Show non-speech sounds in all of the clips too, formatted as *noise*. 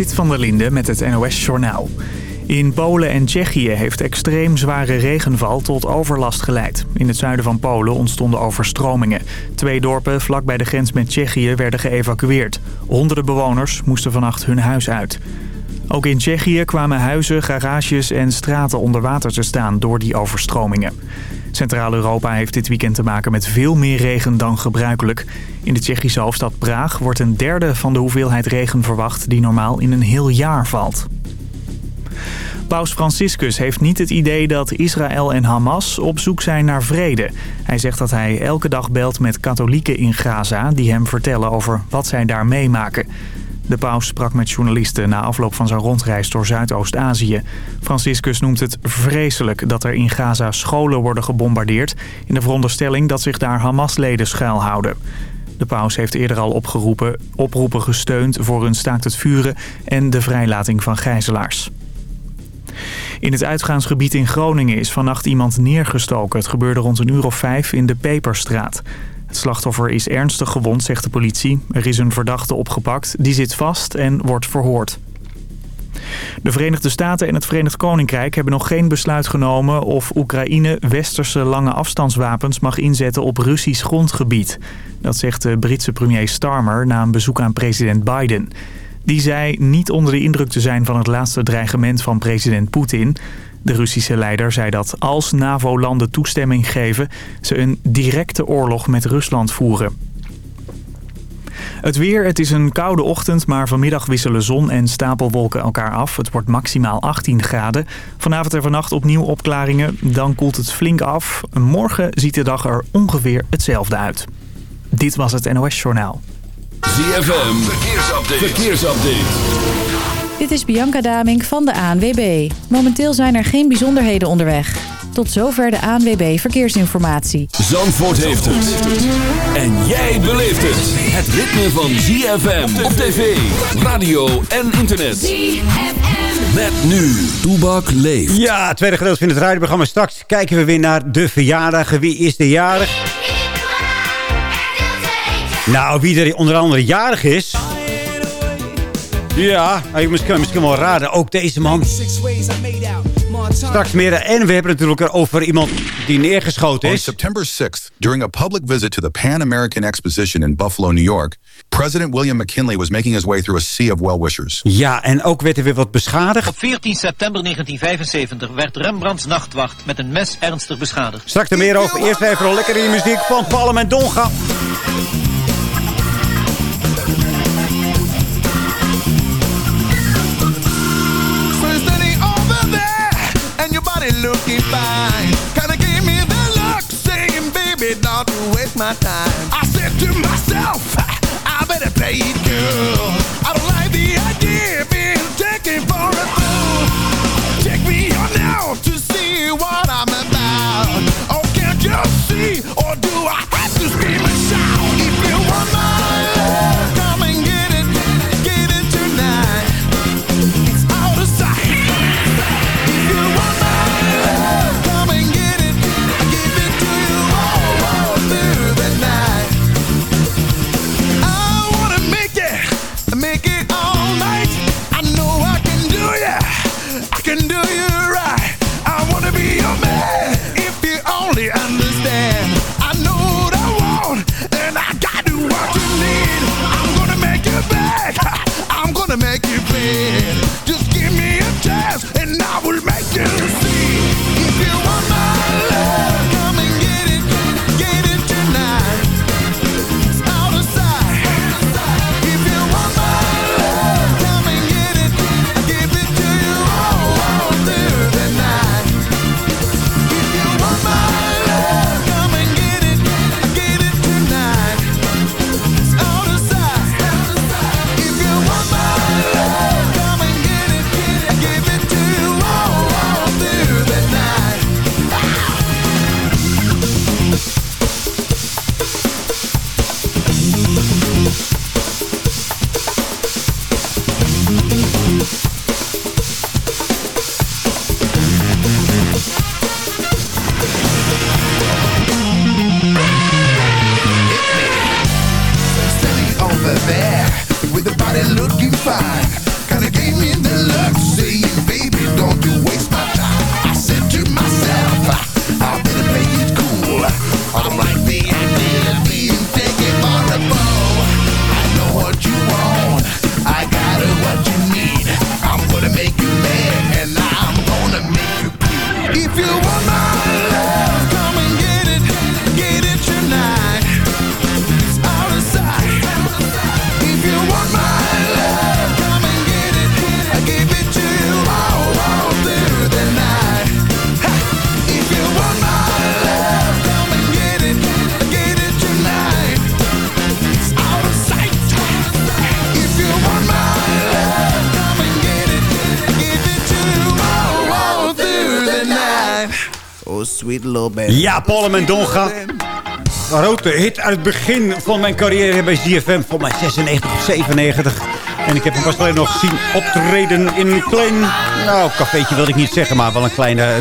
Zit van der Linde met het NOS-journaal. In Polen en Tsjechië heeft extreem zware regenval tot overlast geleid. In het zuiden van Polen ontstonden overstromingen. Twee dorpen vlak bij de grens met Tsjechië werden geëvacueerd. Honderden bewoners moesten vannacht hun huis uit. Ook in Tsjechië kwamen huizen, garages en straten onder water te staan door die overstromingen. Centraal-Europa heeft dit weekend te maken met veel meer regen dan gebruikelijk. In de Tsjechische hoofdstad Praag wordt een derde van de hoeveelheid regen verwacht die normaal in een heel jaar valt. Paus Franciscus heeft niet het idee dat Israël en Hamas op zoek zijn naar vrede. Hij zegt dat hij elke dag belt met katholieken in Gaza... die hem vertellen over wat zij daar meemaken. De paus sprak met journalisten na afloop van zijn rondreis door Zuidoost-Azië. Franciscus noemt het vreselijk dat er in Gaza scholen worden gebombardeerd... in de veronderstelling dat zich daar Hamas-leden schuilhouden. De paus heeft eerder al opgeroepen, oproepen gesteund voor een staakt het vuren... en de vrijlating van gijzelaars. In het uitgaansgebied in Groningen is vannacht iemand neergestoken. Het gebeurde rond een uur of vijf in de Peperstraat. Het slachtoffer is ernstig gewond, zegt de politie. Er is een verdachte opgepakt, die zit vast en wordt verhoord. De Verenigde Staten en het Verenigd Koninkrijk hebben nog geen besluit genomen of Oekraïne westerse lange afstandswapens mag inzetten op Russisch grondgebied. Dat zegt de Britse premier Starmer na een bezoek aan president Biden. Die zei niet onder de indruk te zijn van het laatste dreigement van president Poetin. De Russische leider zei dat als NAVO-landen toestemming geven... ze een directe oorlog met Rusland voeren. Het weer, het is een koude ochtend, maar vanmiddag wisselen zon en stapelwolken elkaar af. Het wordt maximaal 18 graden. Vanavond en vannacht opnieuw opklaringen, dan koelt het flink af. Morgen ziet de dag er ongeveer hetzelfde uit. Dit was het NOS Journaal. ZFM, verkeersupdate. Dit is Bianca Damink van de ANWB. Momenteel zijn er geen bijzonderheden onderweg. Tot zover de ANWB Verkeersinformatie. Zandvoort heeft het. En jij beleeft het. Het ritme van ZFM op tv, radio en internet. ZFM. Met nu, Toebak leeft. Ja, tweede gedeelte van het radioprogramma. Straks kijken we weer naar de verjaardagen. Wie is de jarig? Nou, wie er onder andere jarig is... Ja, je misschien, misschien wel raden. Ook deze man. Straks meer. En we hebben het natuurlijk over iemand die neergeschoten is. On September 6th, during a public visit to the Pan American Exposition in Buffalo, New York... President William McKinley was making his way through a sea of well-wishers. Ja, en ook werd er weer wat beschadigd. Op 14 september 1975 werd Rembrandts nachtwacht met een mes ernstig beschadigd. Straks er meer over. Eerst even lekker in muziek van Palm en Donga. Looking fine. Kinda gave me the look, saying, baby, don't waste my time. I said to myself, I better play it cool. I don't like the idea being taken for a fool. Take me on now to see what I'm about. Oh, can't you see? make it. Sweet little baby. Ja, Paul en Mendonga. Grote hit uit het begin van mijn carrière bij ZFM. Voor mij 96 of 97. En ik heb hem pas alleen nog gezien optreden in een klein... Nou, cafeetje wil ik niet zeggen, maar wel een kleine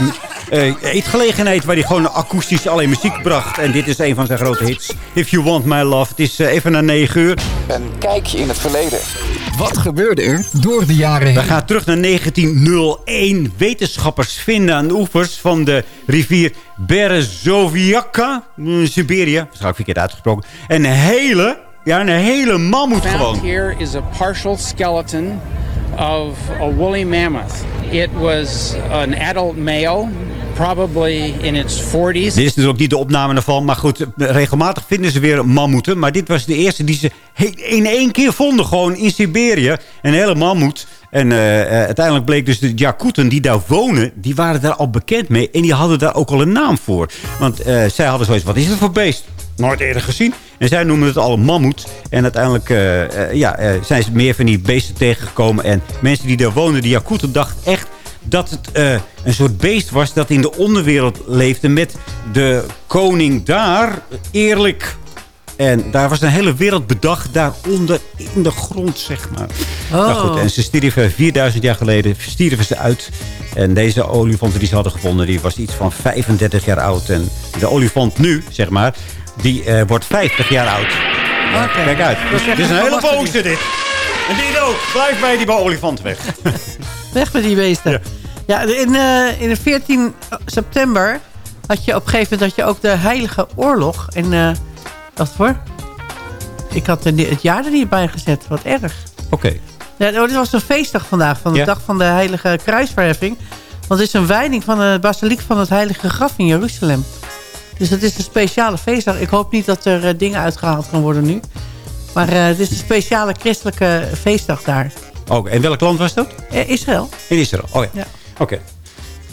uh, eetgelegenheid... waar hij gewoon akoestisch alleen muziek bracht. En dit is een van zijn grote hits. If You Want My Love. Het is uh, even na 9 uur. Een kijkje in het verleden. Wat gebeurde er door de jaren heen? We gaan terug naar 1901. Wetenschappers vinden aan de oevers van de rivier Berezovjaka... in Siberië, waarschijnlijk verkeerd uitgesproken... een hele, ja, een hele mammoet gewoon. here is a partial skeleton of a woolly mammoth. It was an adult male, probably in its 40s. Dit is natuurlijk niet de opname ervan, maar goed, regelmatig vinden ze weer mammoeten. Maar dit was de eerste die ze in één keer vonden, gewoon in Siberië. Een hele mammoet. En uh, uiteindelijk bleek dus de Jakuten die daar wonen, die waren daar al bekend mee. En die hadden daar ook al een naam voor. Want uh, zij hadden zoiets, wat is het voor beest? Nooit eerder gezien. En zij noemen het al een mammoet. En uiteindelijk uh, ja, zijn ze meer van die beesten tegengekomen. En mensen die daar wonen, die Jakuten, dachten echt dat het een soort beest was dat in de onderwereld leefde met de koning daar. Eerlijk en daar was een hele wereld bedacht daaronder in de grond, zeg maar. Oh. Nou goed, en ze stierven 4000 jaar geleden stierven ze uit. En deze olifant die ze hadden gevonden, die was iets van 35 jaar oud. En de olifant nu, zeg maar, die uh, wordt 50 jaar oud. Okay. Kijk uit. Dit is een hele boze dit. En die ook. Blijf bij die olifant weg. *laughs* weg met die beesten. Ja, ja in, uh, in 14 september had je op een gegeven moment had je ook de Heilige Oorlog. En... Uh, wat voor? Ik had het jaar er niet bij gezet. Wat erg. Oké. Ja, dit was een feestdag vandaag. Van de dag van de Heilige Kruisverheffing. Want het is een wijding van de basiliek van het Heilige Graf in Jeruzalem. Dus het is een speciale feestdag. Ik hoop niet dat er uh, dingen uitgehaald gaan worden nu. Maar uh, het is een speciale christelijke feestdag daar. Oké, en welk land was dat? Uh, Israël. In Israël, oh ja. ja. Oké.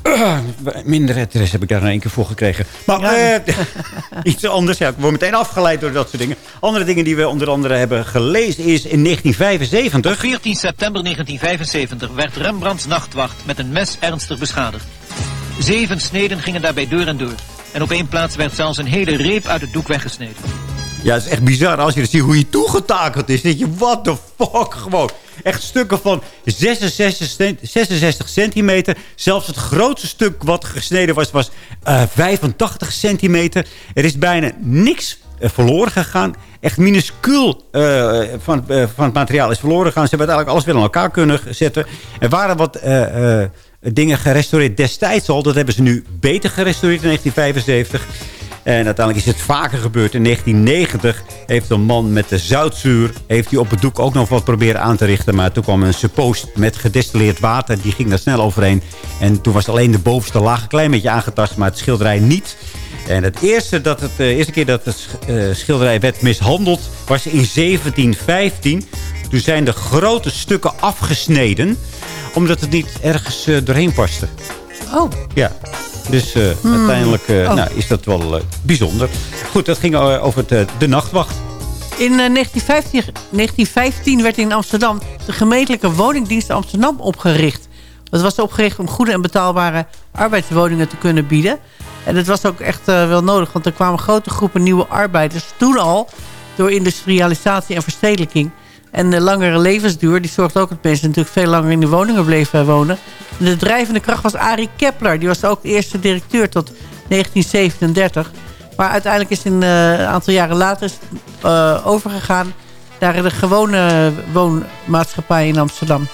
Uh, *clears throat* minder interesse heb ik daar in één keer voor gekregen. Maar ja. uh, *laughs* iets anders. Ja, ik word meteen afgeleid door dat soort dingen. Andere dingen die we onder andere hebben gelezen is in 1975... Op 14 september 1975 werd Rembrandts nachtwacht met een mes ernstig beschadigd. Zeven sneden gingen daarbij deur en door. En op één plaats werd zelfs een hele reep uit het doek weggesneden. Ja, het is echt bizar als je ziet hoe hij toegetakeld is. Dat je, what the fuck, gewoon. Echt stukken van 66, 66 centimeter. Zelfs het grootste stuk wat gesneden was, was uh, 85 centimeter. Er is bijna niks uh, verloren gegaan. Echt minuscuul uh, van, van het materiaal is verloren gegaan. Ze hebben uiteindelijk alles weer aan elkaar kunnen zetten. Er waren wat dingen gerestaureerd destijds al. Dat hebben ze nu beter gerestaureerd in 1975. En uiteindelijk is het vaker gebeurd. In 1990 heeft een man met de zoutzuur... heeft hij op het doek ook nog wat proberen aan te richten. Maar toen kwam een suppost met gedestilleerd water. Die ging daar snel overheen. En toen was alleen de bovenste laag een klein beetje aangetast. Maar het schilderij niet. En het eerste, dat het, de eh, eerste keer dat het uh, schilderij werd mishandeld... was in 1715. Toen zijn de grote stukken afgesneden. Omdat het niet ergens uh, doorheen paste. Oh. Ja. Dus uh, uiteindelijk uh, oh. nou, is dat wel bijzonder. Goed, dat ging over het, de nachtwacht. In 1915, 1915 werd in Amsterdam de gemeentelijke woningdienst Amsterdam opgericht. Dat was opgericht om goede en betaalbare arbeidswoningen te kunnen bieden. En dat was ook echt wel nodig, want er kwamen grote groepen nieuwe arbeiders toen al... door industrialisatie en verstedelijking. En de langere levensduur die zorgt ook dat mensen natuurlijk veel langer in de woningen bleven wonen. De drijvende kracht was Arie Kepler. Die was ook de eerste directeur tot 1937. Maar uiteindelijk is een uh, aantal jaren later uh, overgegaan naar de gewone woonmaatschappij in Amsterdam.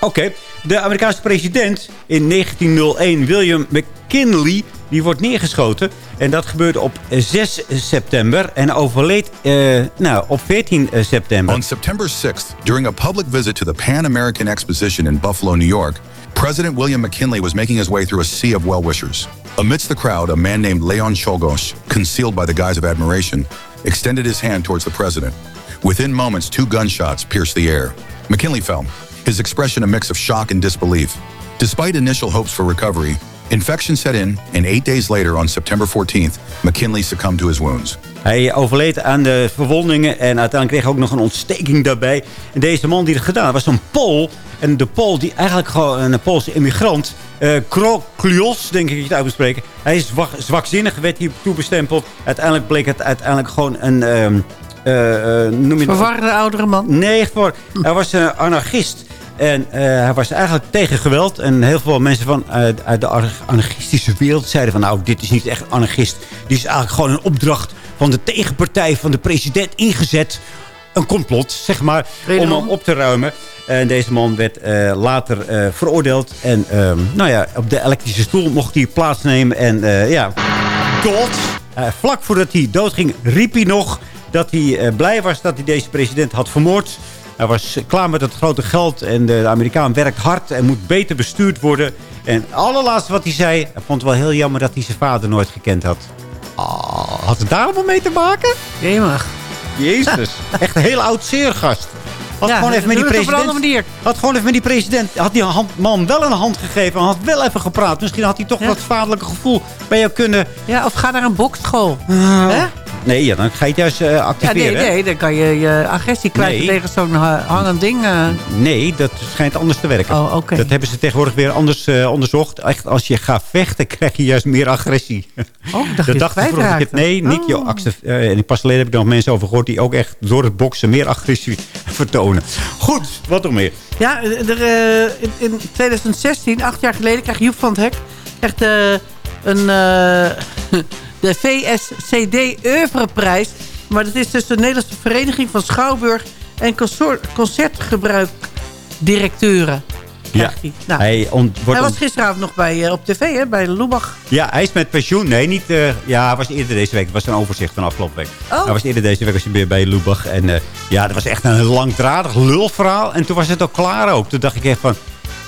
Oké. De Amerikaanse president in 1901, William McKinley, die wordt neergeschoten. En dat gebeurde op 6 september en overleed uh, nou, op 14 september. On September 6th, during a public visit to the Pan American Exposition in Buffalo, New York, President William McKinley was making his way through a sea of well-wishers. Amidst the crowd, a man named Leon Czolgosz, concealed by the guise of admiration, extended his hand towards the president. Within moments, two gunshots pierced the air. McKinley fell, his expression a mix of shock and disbelief. Despite initial hopes for recovery, Infection set in, and eight days later, on September 14th, McKinley succumbed to his wounds. Hij overleed aan de verwondingen en uiteindelijk kreeg hij ook nog een ontsteking daarbij. En deze man die het gedaan had, was een Pool. En de Pool, die eigenlijk gewoon een Poolse immigrant... Uh, Kroklios, denk ik het uit moet spreken. Hij is zwak, zwakzinnig, werd hier toebestempeld. Uiteindelijk bleek het uiteindelijk gewoon een... Um, uh, noem je Verwarde oudere man? Nee, echt voor. Hij was een anarchist. En uh, hij was eigenlijk tegen geweld. En heel veel mensen van, uit, uit de anarchistische wereld zeiden van... nou, dit is niet echt anarchist. Dit is eigenlijk gewoon een opdracht van de tegenpartij van de president ingezet. Een complot, zeg maar, om hem op te ruimen. En deze man werd uh, later uh, veroordeeld. En uh, nou ja, op de elektrische stoel mocht hij plaatsnemen. En ja, dood. vlak voordat hij doodging riep hij nog dat hij blij was dat hij deze president had vermoord. Hij was klaar met het grote geld en de Amerikaan werkt hard en moet beter bestuurd worden. En het allerlaatste wat hij zei, hij vond het wel heel jammer dat hij zijn vader nooit gekend had. Oh, had het daar allemaal mee te maken? Jemig. Jezus, echt een heel oud zeergast. Had ja, gewoon even met die president. Had gewoon even met die president. Had die man wel een hand gegeven. Had wel even gepraat. Misschien had hij toch ja. wat vaderlijke gevoel bij jou kunnen. Ja, of ga naar een bokschool. Uh, Nee, ja, dan ga je het juist uh, activeren. Ja, nee, nee, dan kan je je agressie kwijt nee. tegen zo'n hangend ding. Uh. Nee, dat schijnt anders te werken. Oh, okay. Dat hebben ze tegenwoordig weer anders onderzocht. Echt, als je gaat vechten, *laughs* krijg je juist meer agressie. Oh, dacht dat dacht ik het. Nee, niet. Oh. en pas geleden heb ik nog mensen over gehoord... die ook echt door het boksen meer agressie *laughs* vertonen. Goed, wat nog meer? Ja, er, in, in 2016, acht jaar geleden, krijg Joep van het Hek... echt een *laughs* de VSCD Oeuvreprijs. Maar dat is dus de Nederlandse Vereniging van Schouwburg en Concertgebruikdirecteuren. Ja, hij. Nou, hij, hij, was gisteravond nog bij, uh, op tv, hè, bij Lubach. Ja, hij is met pensioen. Nee, niet... Uh, ja, hij was eerder deze week. Het was een overzicht van afgelopen week. Oh. Hij was eerder deze week was hij weer bij Lubach. En uh, ja, dat was echt een langdradig lulverhaal. En toen was het ook klaar ook. Toen dacht ik echt van...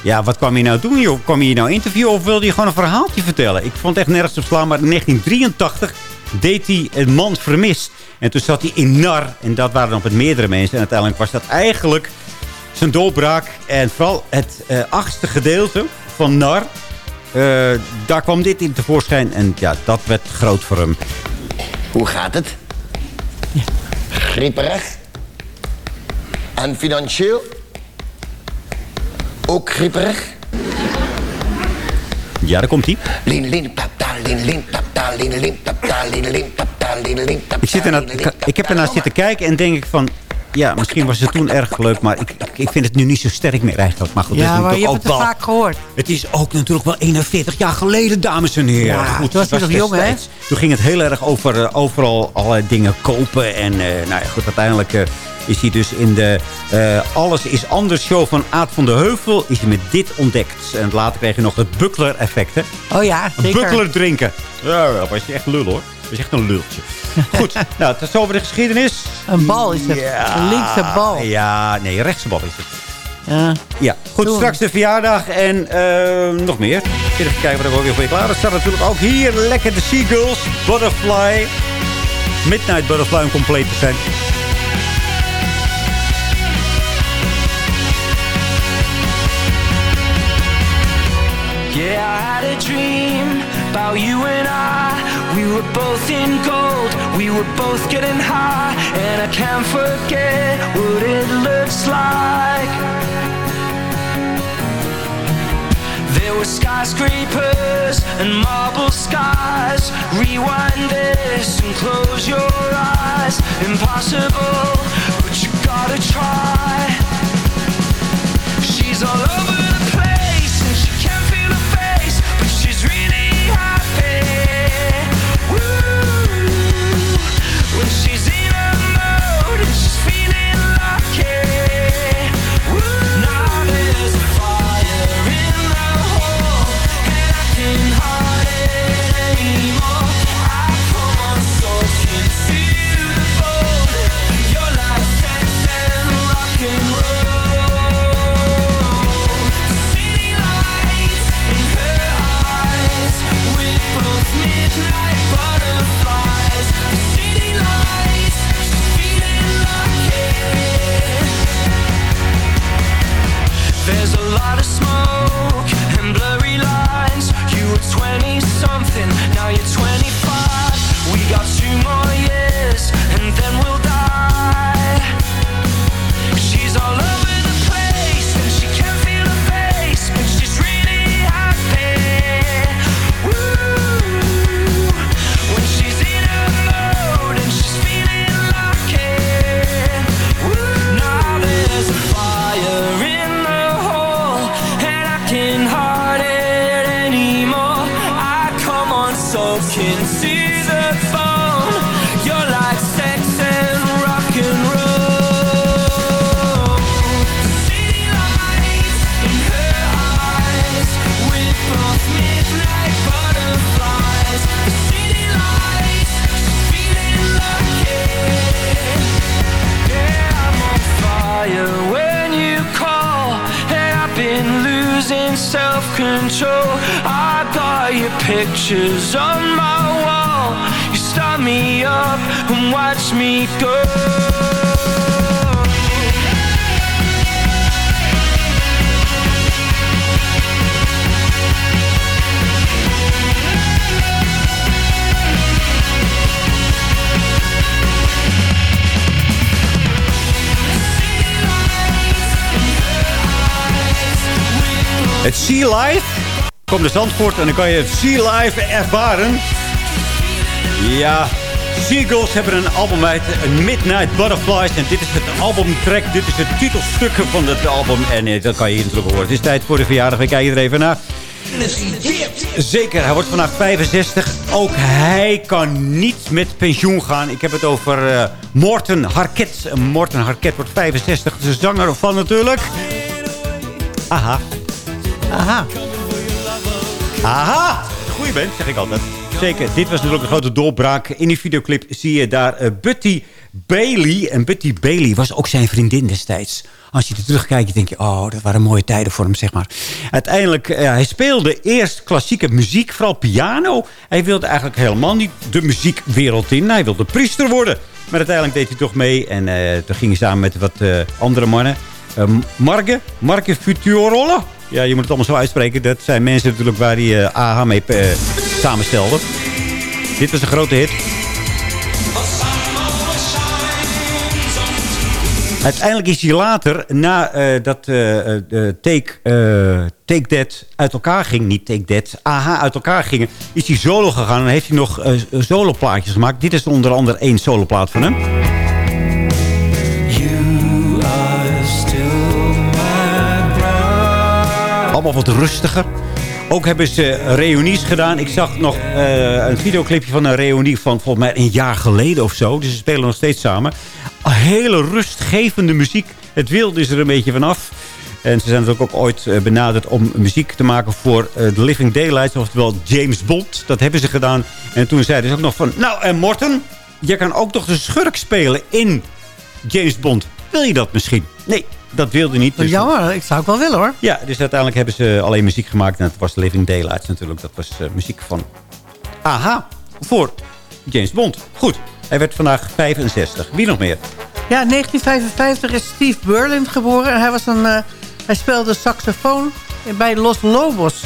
Ja, wat kwam je nou doen? Joh? Kwam je nou interviewen of wilde je gewoon een verhaaltje vertellen? Ik vond het echt nergens op slaan. Maar in 1983 deed hij een man vermist. En toen zat hij in nar. En dat waren dan met meerdere mensen. En uiteindelijk was dat eigenlijk zijn doorbraak. En vooral het uh, achtste gedeelte van nar. Uh, daar kwam dit in tevoorschijn. En ja, dat werd groot voor hem. Hoe gaat het? Ja. Grieperig? En financieel? Ook grieperig? Ja, daar komt hij. Ik, zit ernaar, ik heb ernaar zitten kijken en denk ik van... Ja, misschien was het toen erg leuk, maar ik, ik vind het nu niet zo sterk meer eigenlijk. Maar goed, ja, maar je hebt het wel, vaak gehoord. Het is ook natuurlijk wel 41 jaar geleden, dames en heren. Ja, goed, toen was, was nog jong, hè? Toen ging het heel erg over uh, overal allerlei dingen kopen. En uh, nou ja, goed, uiteindelijk... Uh, is hij dus in de uh, Alles is Anders show van Aad van de Heuvel... is hij met dit ontdekt. En later kreeg je nog het buckler-effect, hè? Oh ja, zeker. Buckler drinken. Ja, dat was echt lul, hoor. Is echt een lultje. *laughs* Goed, nou, het is over de geschiedenis. Een bal is het. Ja, een linkse bal. Ja, nee, rechtse bal is het. Ja. ja, goed, straks de verjaardag en uh, nog meer. Even kijken wat er weer voor je klaar is. staat natuurlijk ook hier lekker de Seagulls, Butterfly. Midnight Butterfly om compleet te zijn. Yeah, I had a dream about you and I. We were both in gold, we were both getting high, and I can't forget what it looks like. There were skyscrapers and marble skies. Rewind this and close your eyes. Impossible, but you gotta try. She's all over. Het Sea Life. Kom naar Zandvoort en dan kan je het Sea Life ervaren. Ja, Seagulls hebben een album uit Midnight Butterflies. En dit is het albumtrack. Dit is het titelstuk van het album. En eh, dat kan je hier natuurlijk horen. Het is tijd voor de verjaardag. We kijken er even naar. Zeker, hij wordt vandaag 65. Ook hij kan niet met pensioen gaan. Ik heb het over uh, Morten Harket. Morten Harket wordt 65. De zanger van natuurlijk... Aha. Aha. Aha. Goeie band, zeg ik altijd. Zeker, dit was natuurlijk een grote doorbraak. In die videoclip zie je daar uh, Buddy Bailey. En Buddy Bailey was ook zijn vriendin destijds. Als je er terugkijkt, denk je, oh, dat waren mooie tijden voor hem, zeg maar. Uiteindelijk, uh, hij speelde eerst klassieke muziek, vooral piano. Hij wilde eigenlijk helemaal niet de muziekwereld in. Hij wilde priester worden. Maar uiteindelijk deed hij toch mee. En uh, toen ging hij samen met wat andere mannen. Marge, Marge Futurolle. Ja, je moet het allemaal zo uitspreken. Dat zijn mensen natuurlijk waar hij uh, AH mee uh, samenstelde. Dit was een grote hit. Uiteindelijk is hij later, na uh, dat take, take That uit elkaar ging... niet Take That, AH uit elkaar gingen... is hij solo gegaan en heeft hij nog soloplaatjes gemaakt. Dit is onder andere één soloplaat van hem. Allemaal wat rustiger. Ook hebben ze reunies gedaan. Ik zag nog uh, een videoclipje van een reunie van volgens mij een jaar geleden of zo. Dus ze spelen nog steeds samen. Hele rustgevende muziek. Het wilde is er een beetje vanaf. En ze zijn ook ooit benaderd om muziek te maken voor uh, The Living Daylights. Oftewel James Bond. Dat hebben ze gedaan. En toen zeiden ze ook nog van... Nou, en Morten, je kan ook nog de schurk spelen in James Bond. Wil je dat misschien? Nee, dat wilde niet. Dus Jammer, ik zou het wel willen hoor. Ja, dus uiteindelijk hebben ze alleen muziek gemaakt. En het was Living Daylights natuurlijk. Dat was uh, muziek van AHA voor James Bond. Goed, hij werd vandaag 65. Wie nog meer? Ja, 1955 is Steve Berlin geboren. Hij, was een, uh, hij speelde saxofoon bij Los Lobos.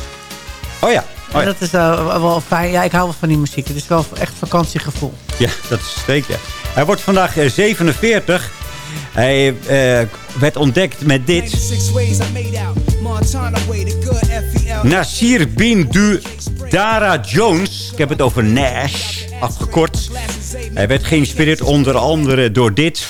Oh ja. Oh ja. Dat is uh, wel fijn. Ja, ik hou wel van die muziek. Het is wel echt vakantiegevoel. Ja, dat is zeker. Hij wordt vandaag 47. Hij uh, werd ontdekt met dit. Nasir bin Du Dara Jones. Ik heb het over Nash, afgekort. Hij werd geïnspireerd onder andere door dit.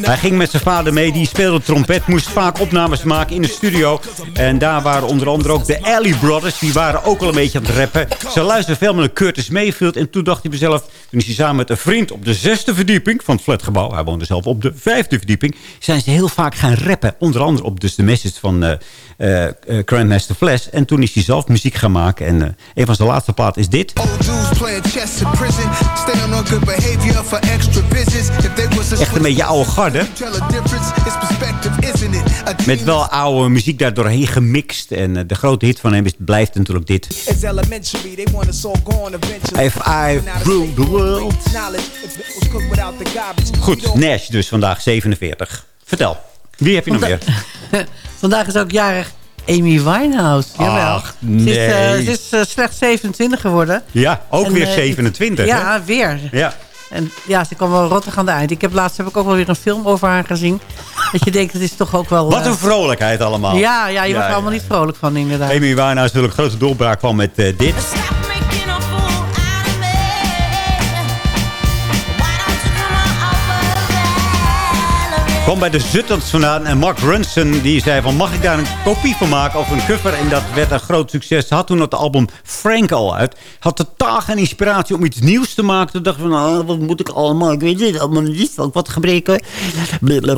Hij ging met zijn vader mee, die speelde trompet, moest vaak opnames maken in de studio. En daar waren onder andere ook de Alley Brothers, die waren ook al een beetje aan het rappen. Ze luisterden veel naar Curtis Mayfield en toen dacht hij mezelf, toen is hij samen met een vriend op de zesde verdieping van het flatgebouw, hij woonde zelf op de vijfde verdieping, zijn ze heel vaak gaan rappen. Onder andere op dus de message van uh, uh, uh, Grandmaster Flash. En toen is hij zelf muziek gaan maken. En uh, een van zijn laatste plaat is dit. Echt een beetje oude garde. Met wel oude muziek daar doorheen gemixt. En uh, de grote hit van hem is, blijft natuurlijk dit. If I rule the world. Goed, Nash dus vandaag 47. Vertel, wie heb je nog meer? *laughs* Vandaag is ook jarig Amy Winehouse. Jawel. Ach, nee. Ze is, uh, ze is uh, slechts 27 geworden. Ja, ook en, weer uh, 27. Ja, hè? weer. Ja. En ja, ze kwam wel rottig aan de eind. Ik heb laatst heb ik ook wel weer een film over haar gezien. Dat je denkt, het is toch ook wel... Wat een vrolijkheid allemaal. Ja, ja je wordt er allemaal niet vrolijk van inderdaad. Amy Winehouse natuurlijk een grote doorbraak van met dit. Kwam bij de Zuttens vandaan. En Mark Ronson die zei van mag ik daar een kopie van maken of een cover. En dat werd een groot succes. Had toen het album Frank al uit. Had totaal geen inspiratie om iets nieuws te maken. Toen dacht ik van nou, wat moet ik allemaal. Ik weet het allemaal niet. Wat gebreken.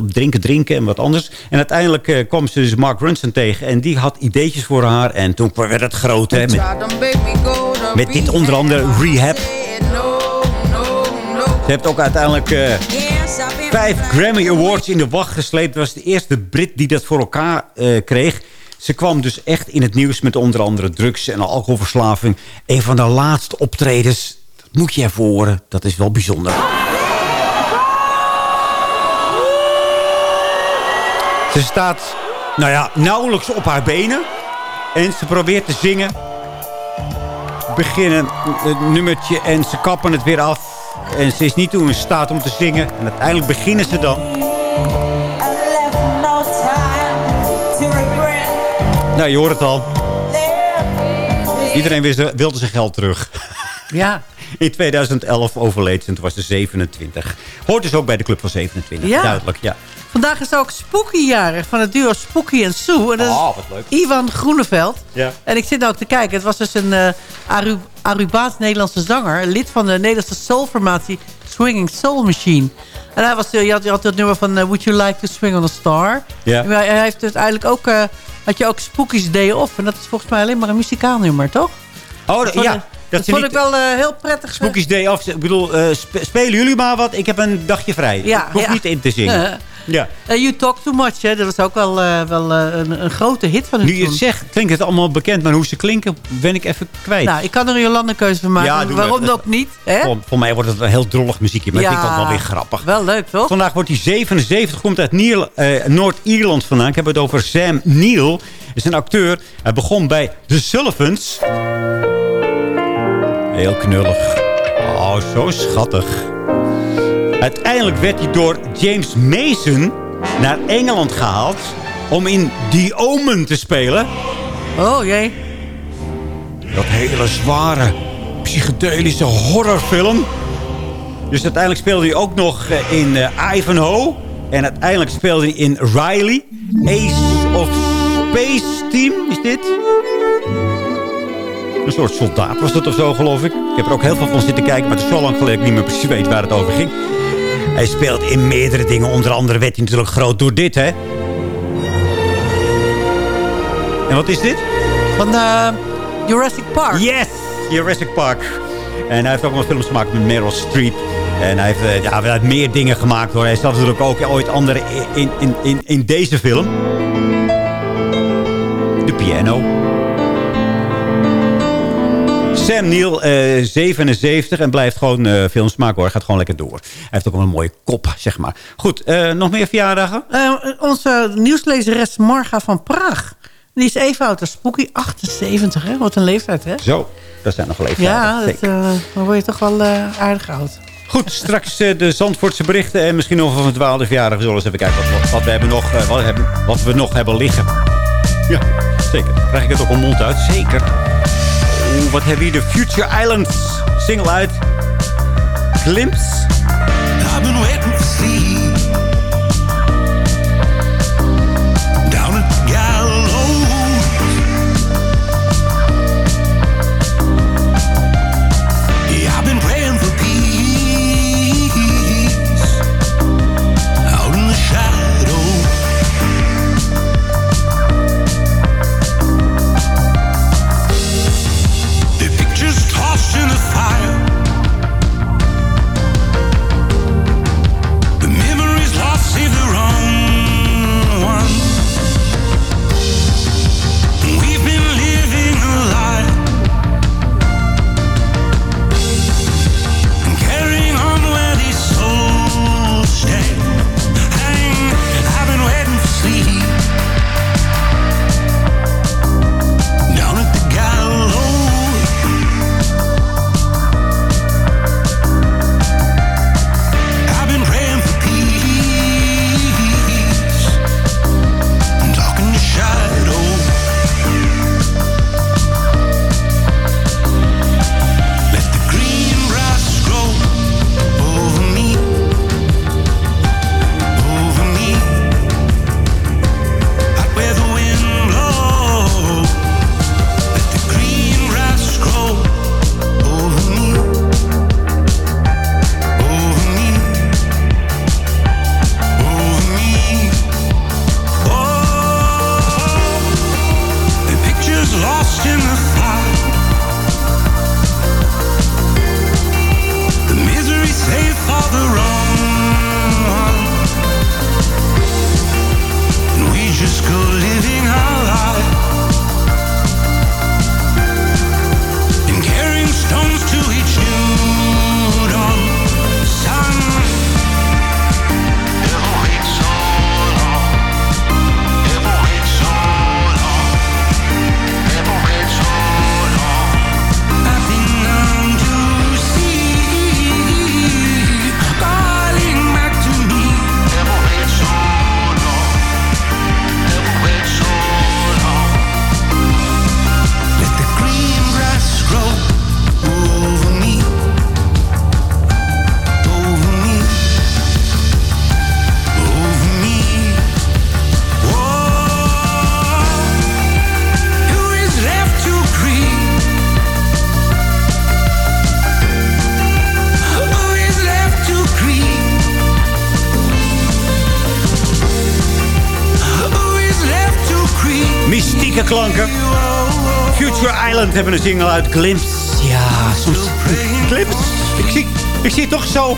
Drinken, drinken en wat anders. En uiteindelijk uh, kwam ze dus Mark Ronson tegen. En die had ideetjes voor haar. En toen werd het groot. Hè, met, met dit onder andere Rehab. Ze heeft ook uiteindelijk... Uh, Vijf Grammy Awards in de wacht gesleept. was de eerste Brit die dat voor elkaar eh, kreeg. Ze kwam dus echt in het nieuws met onder andere drugs en alcoholverslaving. Een van de laatste optredens. Dat moet je even horen. Dat is wel bijzonder. Ze staat, nou ja, nauwelijks op haar benen. En ze probeert te zingen. Beginnen het nummertje en ze kappen het weer af. En ze is niet toe in staat om te zingen. En uiteindelijk beginnen ze dan. Nou, je hoort het al. Iedereen wilde zijn geld terug. *laughs* Ja. In 2011 overleed ze en toen was ze 27. Hoort dus ook bij de Club van 27. Ja. Duidelijk, ja. Vandaag is ook Spooky-jarig van het duo Spooky en Sue. En dat Oh, wat leuk. Ivan Groeneveld. Ja. En ik zit nou ook te kijken. Het was dus een eh Aru Arubaans-Nederlandse zanger. Lid van de Nederlandse soulformatie Swinging Soul Machine. En hij was, eh, je, had, je had het nummer van eh, Would You Like to Swing on a Star. Ja. Maar hij heeft uiteindelijk ook... eh, had je ook Spooky's Day Off. En dat is volgens mij alleen maar een muzikaal nummer, toch? Oh, Dat ja. Dat vond ik wel heel prettig. Spooky's Day af. Ik bedoel, spe- spelen jullie maar wat. Ik heb een dagje vrij. Ja, ik hoef ja. niet in te zingen. Ja. Ja. Eh, you Talk Too Much, hè? dat was ook wel, eh, wel eh, een, een grote hit van hun Nu je het zegt, klinkt het allemaal bekend. Maar hoe ze klinken, ben ik even kwijt. Nou, ik kan er een Jolande keuze van maken. Ja, Waarom ook niet? Hè? Voor, voor mij wordt het een heel drollig muziekje. Maar ik vind ook wel weer grappig. Wel leuk, toch? Vandaag wordt hij 77, komt uit Noord-Ierland vandaan. Ik heb het over Sam Neill. Hij is een acteur. Hij begon bij The Sullivans. Heel knullig. Oh, zo schattig. Uiteindelijk werd hij door James Mason naar Engeland gehaald... om in The Omen te spelen. Oh, jee. Dat hele zware, psychedelische horrorfilm. Dus uiteindelijk speelde hij ook nog eh, in eh, Ivanhoe. En uiteindelijk speelde hij in Riley. Ace of Space Team, is dit? Een soort soldaat was dat of zo, geloof ik. Ik heb er ook heel veel van zitten kijken, maar het is zo lang geleden dat ik niet meer precies weet waar het over ging. Hij speelt in meerdere dingen. Onder andere werd hij natuurlijk groot door dit, hè? En wat is dit? Van eh, Jurassic Park. Yes! Jurassic Park. En hij heeft ook nog films gemaakt met Meryl Streep. En hij heeft, eh, ja, hij heeft meer dingen gemaakt hoor. Hij zat natuurlijk ook ooit andere in, in, in, in deze film. De piano. Sam Neill, eh 77 en blijft gewoon eh, films maken hoor. Gaat gewoon lekker door. Hij heeft ook wel een mooie kop, zeg maar. Goed, eh, nog meer verjaardagen? Eh, onze nieuwslezeres Marga van Praag. Die is even oud als Spooky. 78, hè? Wat een leeftijd, hè? Zo, dat zijn nog leeftijden. Ja, dat, eh, dan word je toch wel eh, aardig oud. Goed, straks eh, de Zandvoortse berichten. En misschien nog van het dwaalde verjaardag. We zullen eens even kijken wat, wat, we hebben nog, eh, wat, hebben, wat we nog hebben liggen. Ja, zeker. Krijg ik het op mijn mond uit? Zeker. Oeh, wat hebben we hier? De Future Islands single uit. Glimpse. I've been waiting hebben een single uit Glimpse. Ja, soms... Glimpse. Ik zie, ik zie toch zo...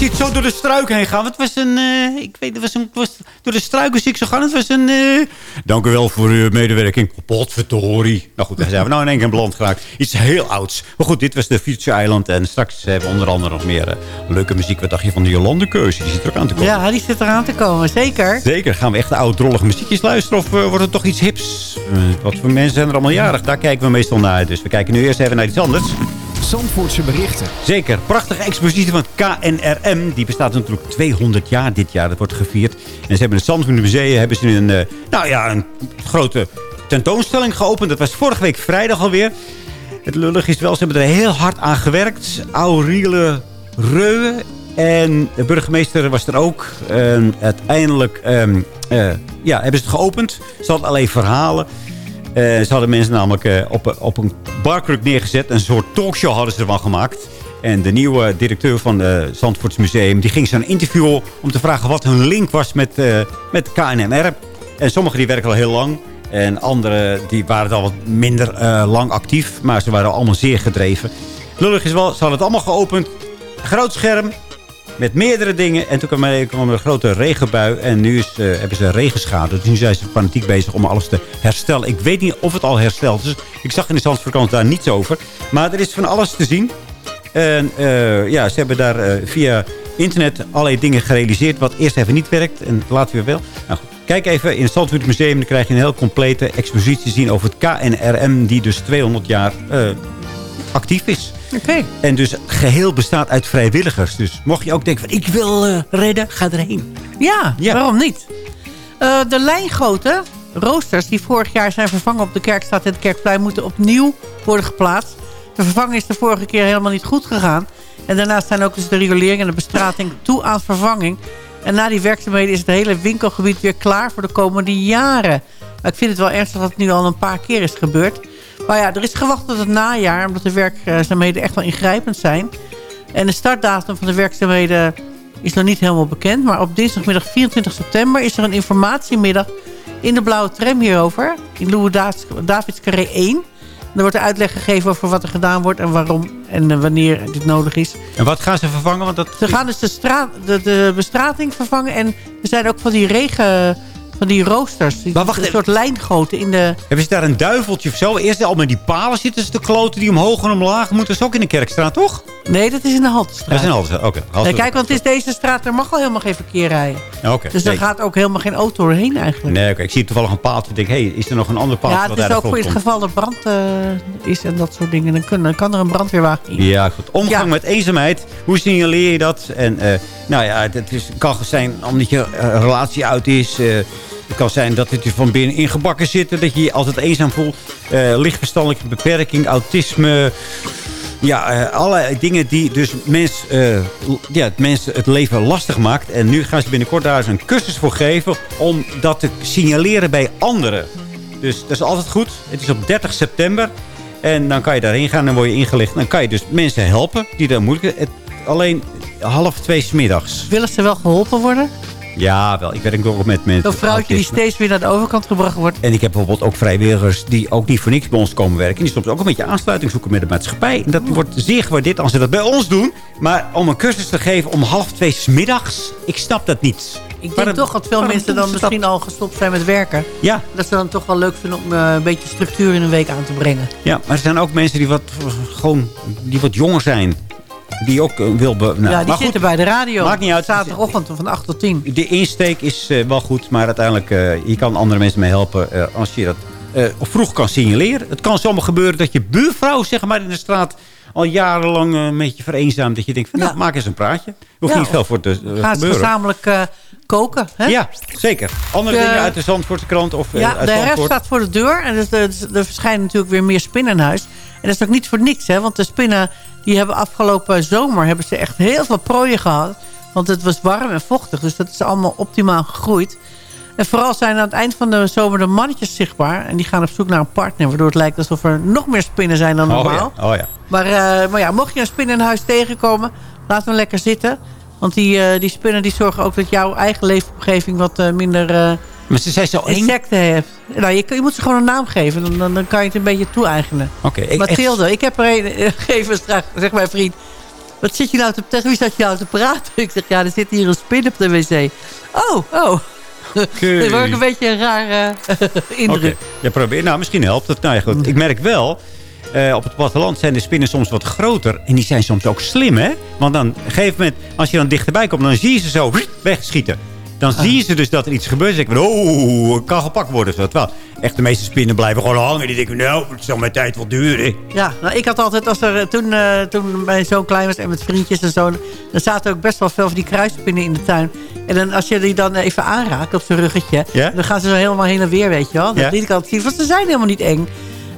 Ik zie het zo door de struiken heen gaan. Het was een... eh, ik weet, het was een... was door de struiken zie ik zo gaan. Het was een... eh, dank u wel voor uw medewerking. Potverdorie. Nou goed, daar zijn we nou in één keer beland geraakt. Iets heel ouds. Maar goed, dit was de Future Island. En straks hebben we onder andere nog meer eh, leuke muziek. Wat dacht je van de Jolande keuze? Die zit er ook aan te komen. Ja, die zit eraan te komen, zeker. Zeker. Gaan we echt oud-drollige muziekjes luisteren? Of wordt het toch iets hips? Wat voor mensen zijn er allemaal jarig? Daar kijken we meestal naar. Dus we kijken nu eerst even naar iets anders. Zandvoortse berichten. Zeker. Prachtige expositie van KNRM. Die bestaat natuurlijk 200 jaar dit jaar. Dat wordt gevierd. En ze hebben het Zandvoort hebben ze een, eh, nou ja, een grote tentoonstelling geopend. Dat was vorige week vrijdag alweer. Het lullig is wel, ze hebben er heel hard aan gewerkt. Auriele Reuwe en de burgemeester was er ook. En uiteindelijk ehm, eh, ja, hebben ze het geopend. Ze hadden alleen verhalen. Eh, ze hadden mensen namelijk eh, op, op een barkruk neergezet. Een soort talkshow hadden ze ervan gemaakt. En de nieuwe directeur van het Zandvoorts Museum... die ging ze een interview om te vragen wat hun link was met, eh met KNMR. En sommigen die werken al heel lang. En anderen die waren al wat minder eh, lang actief. Maar ze waren allemaal zeer gedreven. Lullig is wel, ze hadden het allemaal geopend. Groot scherm. Met meerdere dingen. En toen kwam er, een grote regenbui. En nu is, eh, hebben ze regenschade. Dus nu zijn ze fanatiek bezig om alles te herstellen. Ik weet niet of het al hersteld is. Ik zag in de Zandvoortkant daar niets over. Maar er is van alles te zien. En eh, ja, ze hebben daar eh, via internet allerlei dingen gerealiseerd... wat eerst even niet werkt en later weer wel. Nou, goed. Kijk even in het Zandvoort Museum. Dan krijg je een heel complete expositie zien over het KNRM... die dus 200 jaar actief is. Oké. En dus geheel bestaat uit vrijwilligers. Dus mocht je ook denken van ik wil eh, redden, ga erheen. Ja, waarom niet? Eh, de lijngoten, roosters die vorig jaar zijn vervangen op de Kerkstraat en het Kerkplein... moeten opnieuw worden geplaatst. De vervanging is de vorige keer helemaal niet goed gegaan. En daarnaast zijn ook dus de riolering en de bestrating toe aan vervanging. En na die werkzaamheden is het hele winkelgebied weer klaar voor de komende jaren. Maar ik vind het wel ernstig dat het nu al een paar keer is gebeurd. Maar ja, er is gewacht tot het najaar, omdat de werkzaamheden echt wel ingrijpend zijn. En de startdatum van de werkzaamheden is nog niet helemaal bekend. Maar op dinsdagmiddag 24 september is er een informatiemiddag in de blauwe tram hierover. In Louis Davids- Carré 1. En er wordt er uitleg gegeven over wat er gedaan wordt en waarom en wanneer dit nodig is. En wat gaan ze vervangen? Want dat... Ze gaan dus de, straat, de, de bestrating vervangen. En er zijn ook van die regen... Van die roosters. Die, Maar wacht een soort lijngoten in de... Hebben ze daar een duiveltje of zo? Eerst al met die palen zitten ze te kloten die omhoog en omlaag moeten. Dat is ook in de Kerkstraat, toch? Nee, dat is in de Haltestraat. Dat is in Haltestraat, oké. Haltestraat. kijk, want het is deze straat, er mag al helemaal geen verkeer rijden. Oké. Dus er Nee. gaat ook helemaal geen auto doorheen eigenlijk. Nee, oké. Ik zie toevallig een paaltje. Ik denk, hé, hey, is er nog een ander paaltje ja, het daar is de ook voor het geval dat brand eh, is en dat soort dingen. Dan, kun- dan kan er een brandweerwagen in. Ja, goed. Omgang Ja. met eenzaamheid. Hoe signaleer je dat? En eh, nou ja, het, het is, kan zijn omdat je eh, relatie uit is. Het kan zijn dat het je van binnen ingebakken zit. Dat je je altijd eenzaam voelt. Eh lichtverstandelijke beperking, autisme. Ja, eh, allerlei dingen die dus mens, eh, ja, mensen het leven lastig maakt. En nu gaan ze binnenkort daar eens een cursus voor geven... om dat te signaleren bij anderen. Dus dat is altijd goed. Het is op 30 september. En dan kan je daarheen gaan en word je ingelicht. Dan kan je dus mensen helpen die daar moeilijk... Het, alleen half twee 's middags. Willen ze wel geholpen worden? Ja, wel. Ik werk ook met mensen. Een vrouwtje die steeds weer naar de overkant gebracht wordt. En ik heb bijvoorbeeld ook vrijwilligers die ook niet voor niks bij ons komen werken. En die soms ook een beetje aansluiting zoeken met de maatschappij. En dat wordt zeer gewaardeerd als ze dat bij ons doen. Maar om een cursus te geven om half twee 's middags, ik snap dat niet. Ik denk toch dat veel mensen dan misschien al gestopt zijn met werken. Ja. Dat ze dan toch wel leuk vinden om eh, een beetje structuur in een week aan te brengen. Ja, maar er zijn ook mensen die wat, gewoon, die wat jonger zijn. Die ook eh, wil... Nou, ja, die maar goed, zitten bij de radio. Maakt niet uit. Zaterdagochtend van 8 tot 10. De insteek is eh, wel goed, maar uiteindelijk uh, je kan andere mensen mee helpen uh, als je dat vroeg kan signaleren. Het kan zomaar gebeuren dat je buurvrouw zeg maar, in de straat al jarenlang een beetje vereenzaamt. Dat je denkt, van, nou, maak eens een praatje. Hoeft niet veel voor te gebeuren. gezamenlijk uh, koken. Hè? Ja, zeker. Andere De- dingen uit de Zandvoortse krant of Ja, uit de herfst staat voor de deur. En dus, dus, er verschijnen natuurlijk weer meer spinnen in huis. En dat is ook niet voor niks, hè. Want de spinnen, die hebben afgelopen zomer... hebben ze echt heel veel prooien gehad. Want het was warm en vochtig. Dus dat is allemaal optimaal gegroeid. En vooral zijn aan het eind van de zomer de mannetjes zichtbaar. En die gaan op zoek naar een partner. Waardoor het lijkt alsof er nog meer spinnen zijn dan Oh normaal. ja, oh ja. Maar, eh, maar ja, mocht je een spin in huis tegenkomen... laat hem lekker zitten. Want die, eh, die spinnen die zorgen ook dat jouw eigen leefomgeving... wat eh, minder Maar ze zijn zo eng. insecten heeft. Nou, je, je moet ze gewoon een naam geven. Dan, dan, dan kan je het een beetje toe-eigenen. Oké, ik- Mathilde, ik heb er een *laughs* gegeven straks. Zeg mijn vriend. Wat zit je nou te, tegen wie zat je nou te praten? *laughs* Ik zeg, ja, er zit hier een spin op de wc. Oh, oh. *laughs* Oké. Dat wordt een beetje een rare indruk. Oké, je probeert. Nou, misschien helpt het. Nou ja, goed. Ik merk wel, eh, op het platteland zijn de spinnen soms wat groter. En die zijn soms ook slim, hè? Want dan, op een gegeven moment, als je dan dichterbij komt, dan zie je ze zo wegschieten. Dan zie je ze dus dat er iets gebeurt. Dan denk ik, oh, het kan gepakt worden. Zo. Terwijl echt de meeste spinnen blijven gewoon hangen. Die denken, nou, het zal mijn tijd wel duren. Ja, nou, ik had altijd, als er, eh, toen, eh, toen mijn zoon klein was en met vriendjes en zo... dan zaten ook best wel veel van die kruispinnen in de tuin. En dan, als je die dan even aanraakt op zijn ruggetje... Dan gaan ze zo helemaal heen en weer, weet je wel. Dat Ja. liet ik altijd zien, want ze zijn helemaal niet eng.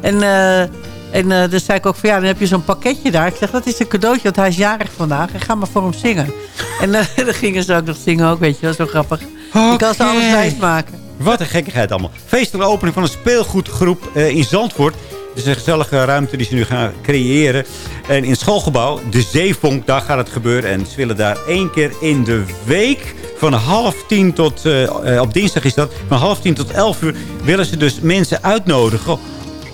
En, eh en eh dus zei ik ook van, ja, dan heb je zo'n pakketje daar. Ik zeg, dat is een cadeautje, want hij is jarig vandaag. En ga maar voor hem zingen. *laughs* en eh, dan gingen ze ook nog zingen, ook, weet je wel. Zo grappig. Je kan ze alles wijs maken. Wat een gekkigheid allemaal. Feestelijke opening van een speelgoedgroep eh, in Zandvoort. Is een gezellige ruimte die ze nu gaan creëren. En in het schoolgebouw, de Zeevonk, daar gaat het gebeuren. En ze willen daar één keer in de week... van half tien tot... op dinsdag is dat. Van half tien tot elf uur willen ze dus mensen uitnodigen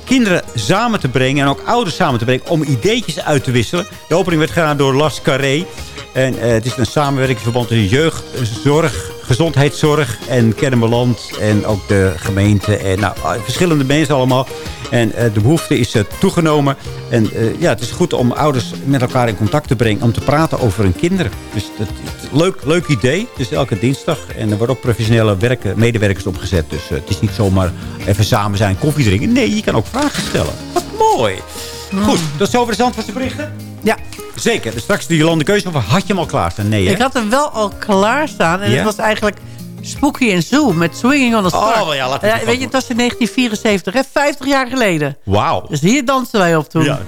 kinderen samen te brengen en ook ouders samen te brengen om ideetjes uit te wisselen. De opening werd gedaan door Las Carré. En eh, het is een samenwerkingsverband tussen jeugdzorg, gezondheidszorg en Kennemerland en ook de gemeente. En nou, verschillende mensen allemaal. En eh, de behoefte is eh, toegenomen. En eh, ja, het is goed om ouders met elkaar in contact te brengen om te praten over hun kinderen. Dus dat, leuk, leuk idee. Dus elke dinsdag. En er worden ook professionele werken, medewerkers opgezet. Dus het is niet zomaar even samen zijn, koffie drinken. Nee, je kan ook vragen stellen. Wat mooi. Goed, dat is over de Zandvoortse berichten. Ja. Zeker. Dus straks de Jolande keuze. Of had je hem al klaarstaan? Nee, hè? Ik had hem wel al klaarstaan. En Ja? het was eigenlijk Spooky en Zoo met Swinging on the Star. Oh, ja, het weet je, het was in 1974, hè? 50 jaar geleden. Wauw. Dus hier dansen wij op toen. Ja.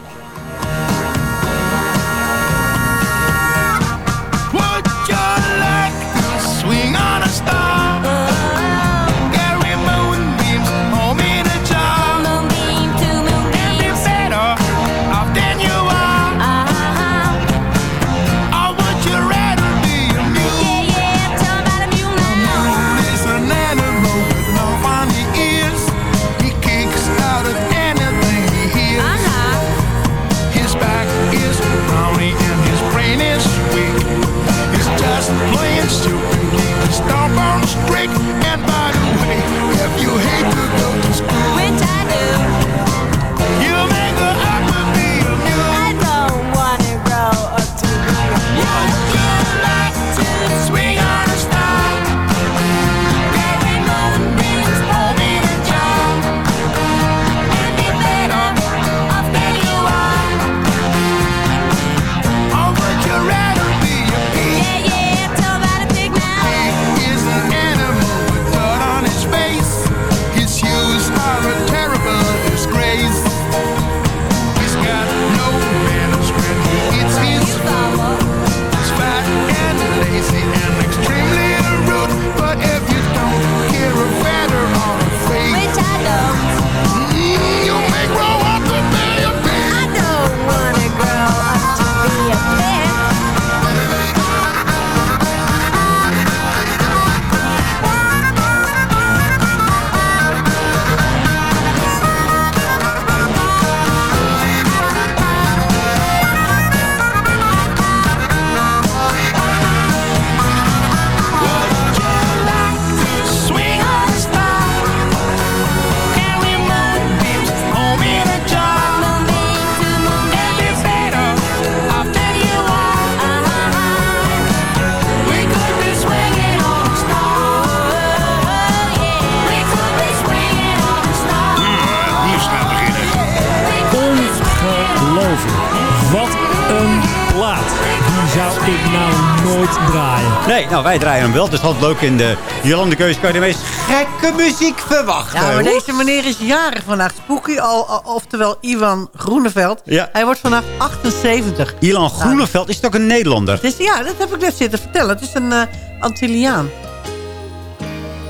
Wij draaien hem wel. Het is altijd leuk in de Jolande Keuze. Kan je de meest gekke muziek verwachten. Ja, maar Woe! deze meneer is jarig vandaag. Spooky, al, al- oftewel Ivan Groeneveld. Ja. Hij wordt vandaag 78. Ilan Groeneveld, is het ook een Nederlander? Ja, dat heb ik net zitten vertellen. Het is een eh Antilliaan.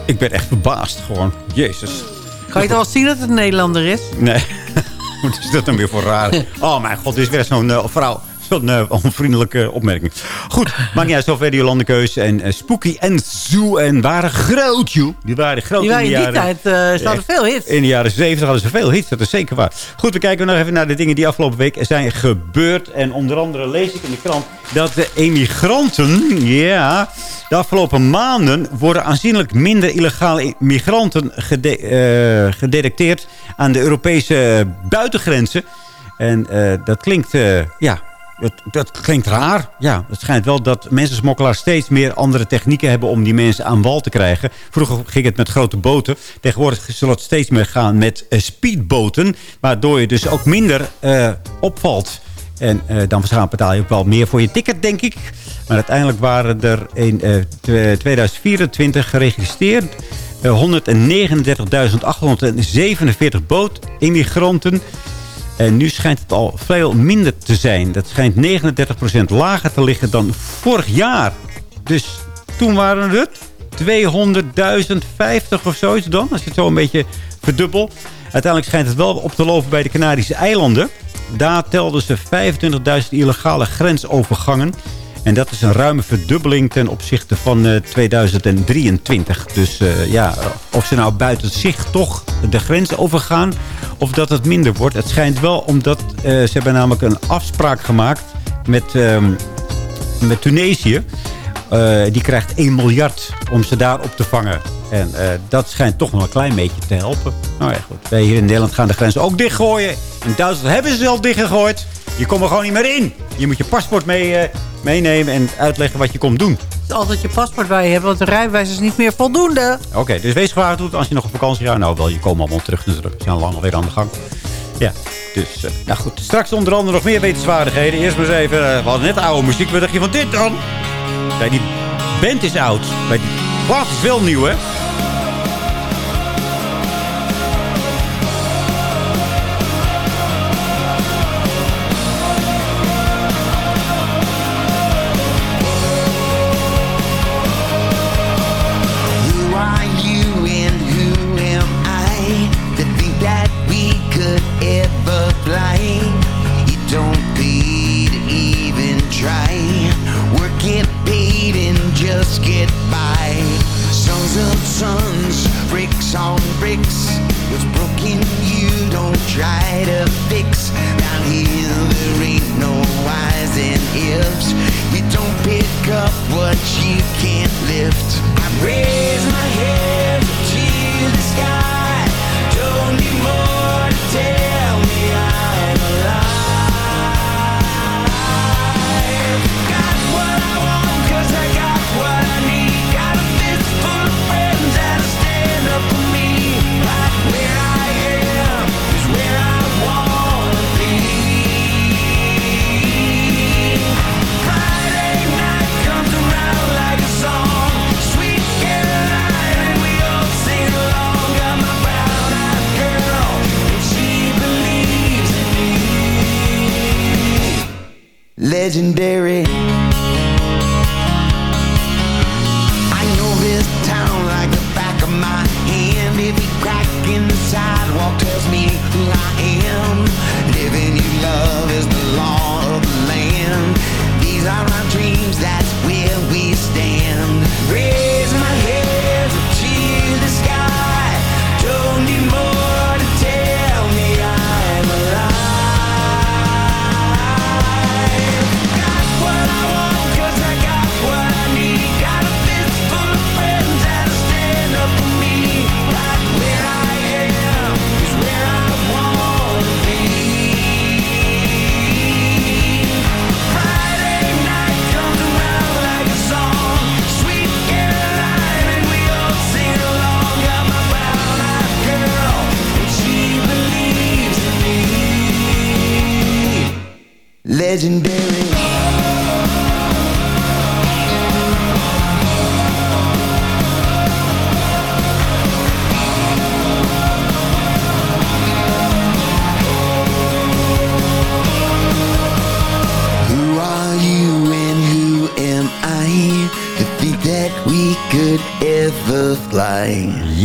Ik ben echt verbaasd gewoon. Jezus. Kan je het wel zien dat het een Nederlander is? Nee. *laughs* Wat is dat dan weer voor raar? Oh mijn god, dit is weer zo'n eh, vrouw. Zo'n eh, onvriendelijke opmerking. Goed, maar ja, zover die landenkeus. En eh, Spooky en Zoo en waren groot, joh. Die waren groot Die waren in die tijd, eh hadden veel hits. In de jaren 70 hadden ze veel hits, dat is zeker waar. Goed, we kijken nog even naar de dingen die afgelopen week zijn gebeurd. En onder andere lees ik in de krant dat de emigranten, ja, de afgelopen maanden worden aanzienlijk minder illegale migranten gede gedetecteerd aan de Europese buitengrenzen. En dat klinkt, ja, dat, klinkt raar. Ja, het schijnt wel dat mensensmokkelaars steeds meer andere technieken hebben om die mensen aan wal te krijgen. Vroeger ging het met grote boten. Tegenwoordig zal het steeds meer gaan met eh, speedboten. Waardoor je dus ook minder eh, opvalt. En eh, dan betaal je ook wel meer voor je ticket, denk ik. Maar uiteindelijk waren er in eh, tw- 2024 geregistreerd... eh, 139.847 bootimmigranten. En nu schijnt het al veel minder te zijn. Dat schijnt 39% lager te liggen dan vorig jaar. Dus toen waren het 200.050 of zoiets dan. Als je het zo een beetje verdubbelt. Uiteindelijk schijnt het wel op te lopen bij de Canarische eilanden. Daar telden ze 25.000 illegale grensovergangen. En dat is een ruime verdubbeling ten opzichte van eh, 2023. Dus eh, ja, of ze nou buiten zich toch de grens overgaan... of dat het minder wordt. Het schijnt wel omdat eh, ze hebben namelijk een afspraak gemaakt met, ehm, met Tunesië. Eh, die krijgt 1 miljard om ze daar op te vangen. En eh, dat schijnt toch nog een klein beetje te helpen. Nou ja, goed. Wij hier in Nederland gaan de grens ook dichtgooien. In Duitsland hebben ze ze al dichtgegooid. Je komt er gewoon niet meer in. Je moet je paspoort mee, eh, meenemen en uitleggen wat je komt doen. Altijd je paspoort bij je hebben, want de rijbewijs is niet meer voldoende. Oké, dus wees gewaarschuwd als je nog op vakantie gaat. Nou wel, je komt allemaal terug natuurlijk. We zijn lang alweer aan de gang. Ja, dus eh, nou goed. Straks onder andere nog meer wetenswaardigheden. Eerst maar eens even, eh, we hadden net oude muziek. Wat dacht je van dit dan? Bij die band is oud. Bij die plaat is veel nieuw, hè?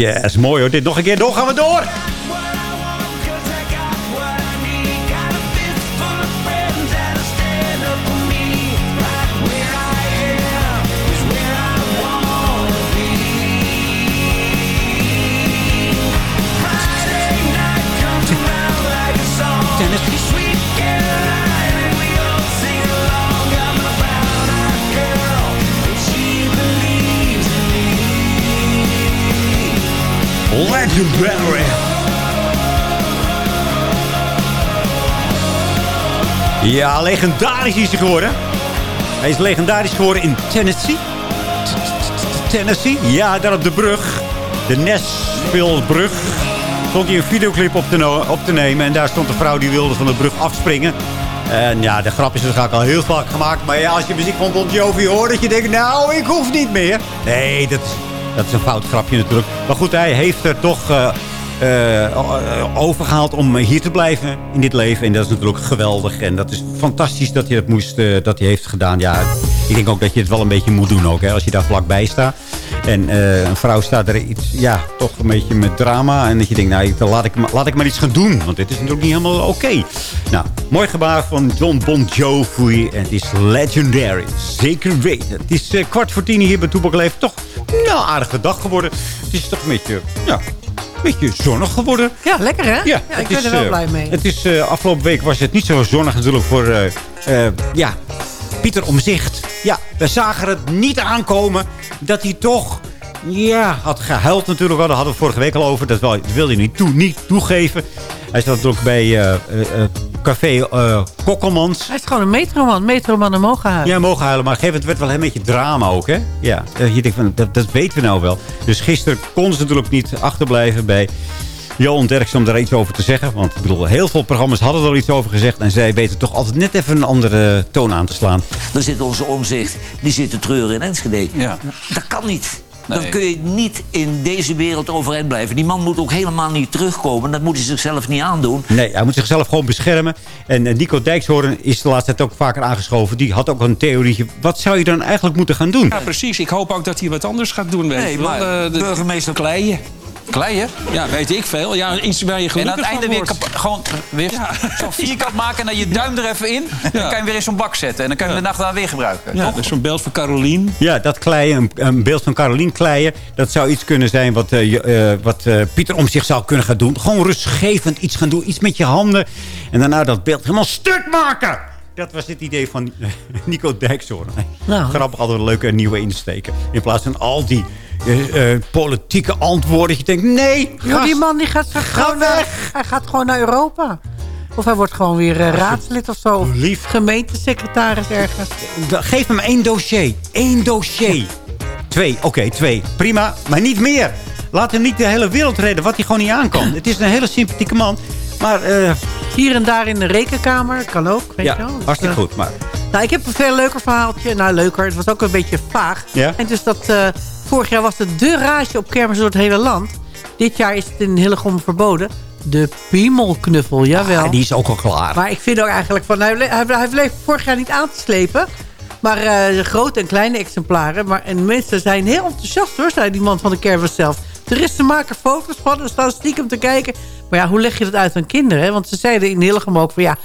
Yes, mooi hoor. Dit nog een keer. Door gaan we door. Ja, legendarisch is hij geworden. Hij is legendarisch geworden in Tennessee. Tennessee? Ja, daar op de brug. De Nashville-brug. Stond hij een videoclip op te, op te nemen. En daar stond een vrouw die wilde van de brug afspringen. En ja, de grap is waarschijnlijk al heel vaak gemaakt. Maar ja, als je muziek van Bon Jovi hoort, dat je denkt... Nou, ik hoef niet meer. Nee, dat dat is een fout grapje natuurlijk. Maar goed, hij heeft er toch... eh, eh, overgehaald om hier te blijven in dit leven. En dat is natuurlijk geweldig. En dat is fantastisch dat hij dat, moest, eh, dat hij heeft gedaan. Ja, ik denk ook dat je het wel een beetje moet doen ook. Hè, als je daar vlakbij staat. En eh, een vrouw staat er iets, ja, toch een beetje met drama. En dat je denkt, nou, ik- dan laat ik, maar- laat ik maar iets gaan doen. Want dit is natuurlijk niet helemaal oké. Nou, mooi gebaar van John Bon Jovi. En het is legendary. Zeker weten. Het is eh, kwart voor tien hier bij Toepak Leeft. Toch nou, aardige dag geworden. Het is toch een beetje, ja, een beetje zonnig geworden. Ja, lekker hè? Ja, ik ben is, er wel eh, blij mee. Het is, afgelopen week was het niet zo zonnig natuurlijk voor ja, Pieter Omzicht. Ja, we zagen het niet aankomen dat hij toch ja, had gehuild natuurlijk. al. Daar hadden we vorige week al over. Dat wel- dat wilde hij niet, toe, niet toegeven. Hij zat ook bij eh, eh, eh, café eh Kokkelmans. Hij is gewoon een metroman. Metroman en mogen huilen. Ja, mogen huilen. Maar gegeven moment werd het wel een beetje drama ook, hè? Ja, je denkt van, dat, dat weten we nou wel. Dus gisteren konden ze natuurlijk niet achterblijven bij Johan Derksen om daar iets over te zeggen. Want ik bedoel, heel veel programma's hadden er al iets over gezegd. En zij weten toch altijd net even een andere toon aan te slaan. Dan zit onze omzicht, die zit te treuren in Enschede. Ja. Dat kan niet. Dan kun je niet in deze wereld overeind blijven. Die man moet ook helemaal niet terugkomen. Dat moet hij zichzelf niet aandoen. Nee, hij moet zichzelf gewoon beschermen. En eh, Nico Dijkshoorn is de laatste tijd ook vaker aangeschoven. Die had ook een theorietje. Wat zou je dan eigenlijk moeten gaan doen? Ja, precies. Ik hoop ook dat hij wat anders gaat doen. Weet Nee, maar Eh, de- burgemeester Kleien. Ja, weet ik veel. Ja, iets waar je En gelukkig aan het einde weer kap- gewoon weer zo'n vierkant maken en dan je duim er even in. Dan kan je hem weer in zo'n bak zetten. En dan kan je hem de nacht daarna weer gebruiken. Ja, toch? dat is zo'n beeld van Carolien. Ja, dat Kleien, een, een beeld van Carolien Kleien. Dat zou iets kunnen zijn wat, eh, eh, wat eh, Pieter om zich zou kunnen gaan doen. Gewoon rustgevend iets gaan doen. Iets met je handen. En daarna dat beeld helemaal stuk maken. Dat was het idee van *laughs* Nico Dijkshoorn. Nou. Grappig, altijd een leuke nieuwe insteken. In plaats van al die eh, politieke antwoorden. Je denkt, nee, die man die gaat, gewoon weg. hij gaat gewoon naar Europa. Of hij wordt gewoon weer eh, raadslid of zo. Of Lief. gemeentesecretaris ergens. Geef hem één dossier. Eén dossier. Twee, oké, twee. Prima, maar niet meer. Laat hem niet de hele wereld redden, wat hij gewoon niet aan kan. Het is een hele sympathieke man. Maar, eh, Hier en daar in de rekenkamer. Kan ook, weet je ja, wel. Dus, hartstikke goed. Maar, Nou, ik heb een veel leuker verhaaltje. Nou, leuker. Het was ook een beetje vaag. Ja? En dus dat... vorig jaar was het de rage op kermis door het hele land. Dit jaar is het in Hillegom verboden. De piemelknuffel, jawel. ah, die is ook al klaar. Maar ik vind ook eigenlijk van... Hij, hij, hij bleef vorig jaar niet aan te slepen. Maar eh, de grote en kleine exemplaren. Maar, en mensen zijn heel enthousiast hoor, zei die man van de kermis zelf. Toeristen maken foto's van en staan stiekem te kijken. Maar ja, hoe leg je dat uit aan kinderen? Hè? Want ze zeiden in Hillegom ook van ja...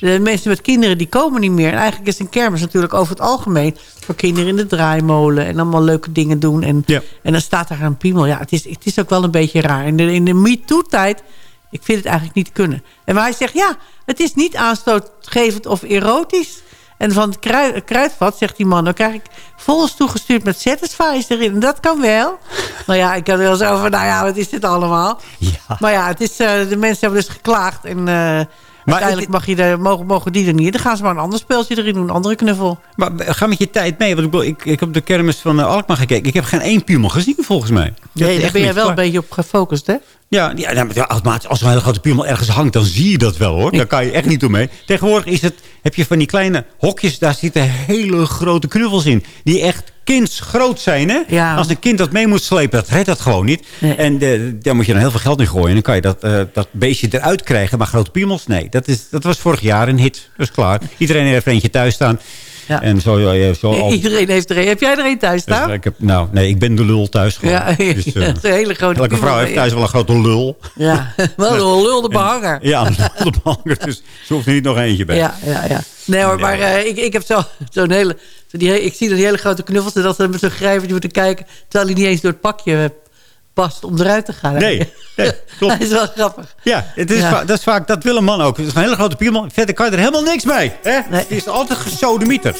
De mensen met kinderen die komen niet meer. En eigenlijk is een kermis natuurlijk over het algemeen... voor kinderen in de draaimolen en allemaal leuke dingen doen. En, Ja. en dan staat daar een piemel. Ja, het is, het is ook wel een beetje raar. In de, in de MeToo-tijd, ik vind het eigenlijk niet kunnen. En maar hij zegt, ja, het is niet aanstootgevend of erotisch. En van het krui- kruidvat, zegt die man, dan krijg ik volgens toegestuurd met Satisfies erin. En dat kan wel. nou ja, ik had wel zo van, nou ja, wat is dit allemaal? Ja. Maar ja, het is, eh, de mensen hebben dus geklaagd. En eh, uiteindelijk mag je er, mogen, mogen die er niet. Dan gaan ze maar een ander speeltje erin doen, een andere knuffel. Maar ga met je tijd mee. Want ik, ik, ik heb de kermis van eh, Alkmaar gekeken. Ik heb geen één piemel gezien, volgens mij. Nee, daar ben je wel een beetje op gefocust, hè? Ja, ja, maar automatisch, als een hele grote piemel ergens hangt, dan zie je dat wel hoor. Daar kan je echt niet omheen. Tegenwoordig is het, heb je van die kleine hokjes, daar zitten hele grote knuffels in. Die echt kindsgroot zijn. Hè? Ja. Als een kind dat mee moet slepen, dat redt dat gewoon niet. Nee. En eh, daar moet je dan heel veel geld in gooien. En dan kan je dat, eh, dat beestje eruit krijgen. Maar grote piemels, nee. Dat, is, dat was vorig jaar een hit. Dat is klaar. Iedereen heeft er eentje thuis staan. Ja. En zo, eh, zo al- Iedereen heeft er een. Heb jij er een thuis dus, staan? eh, ik heb, nou, nee, ik ben de lul thuis gewoon. Ja, *laughs* Dus, eh, een hele grote elke vrouw heeft ja. thuis wel een grote lul. Ja, *laughs* wel een lulde behanger. Ja, een lul behanger. Dus ze hoeft er niet nog eentje bij. Ja, ja, ja. Nee hoor, maar eh, ik, ik heb zo- zo'n hele... Zo die, he- ik zie die hele grote knuffels... en dat ze met zo'n grijpertje moeten kijken... terwijl hij niet eens door het pakje eh, past om eruit te gaan. Nee, nee, *laughs* klopt. dat is wel grappig. Ja, het is Ja. dat is vaak, dat wil een man ook. Het is een hele grote piemel. Verder kan je er helemaal niks mee. Hè? Het is altijd gesodemieter.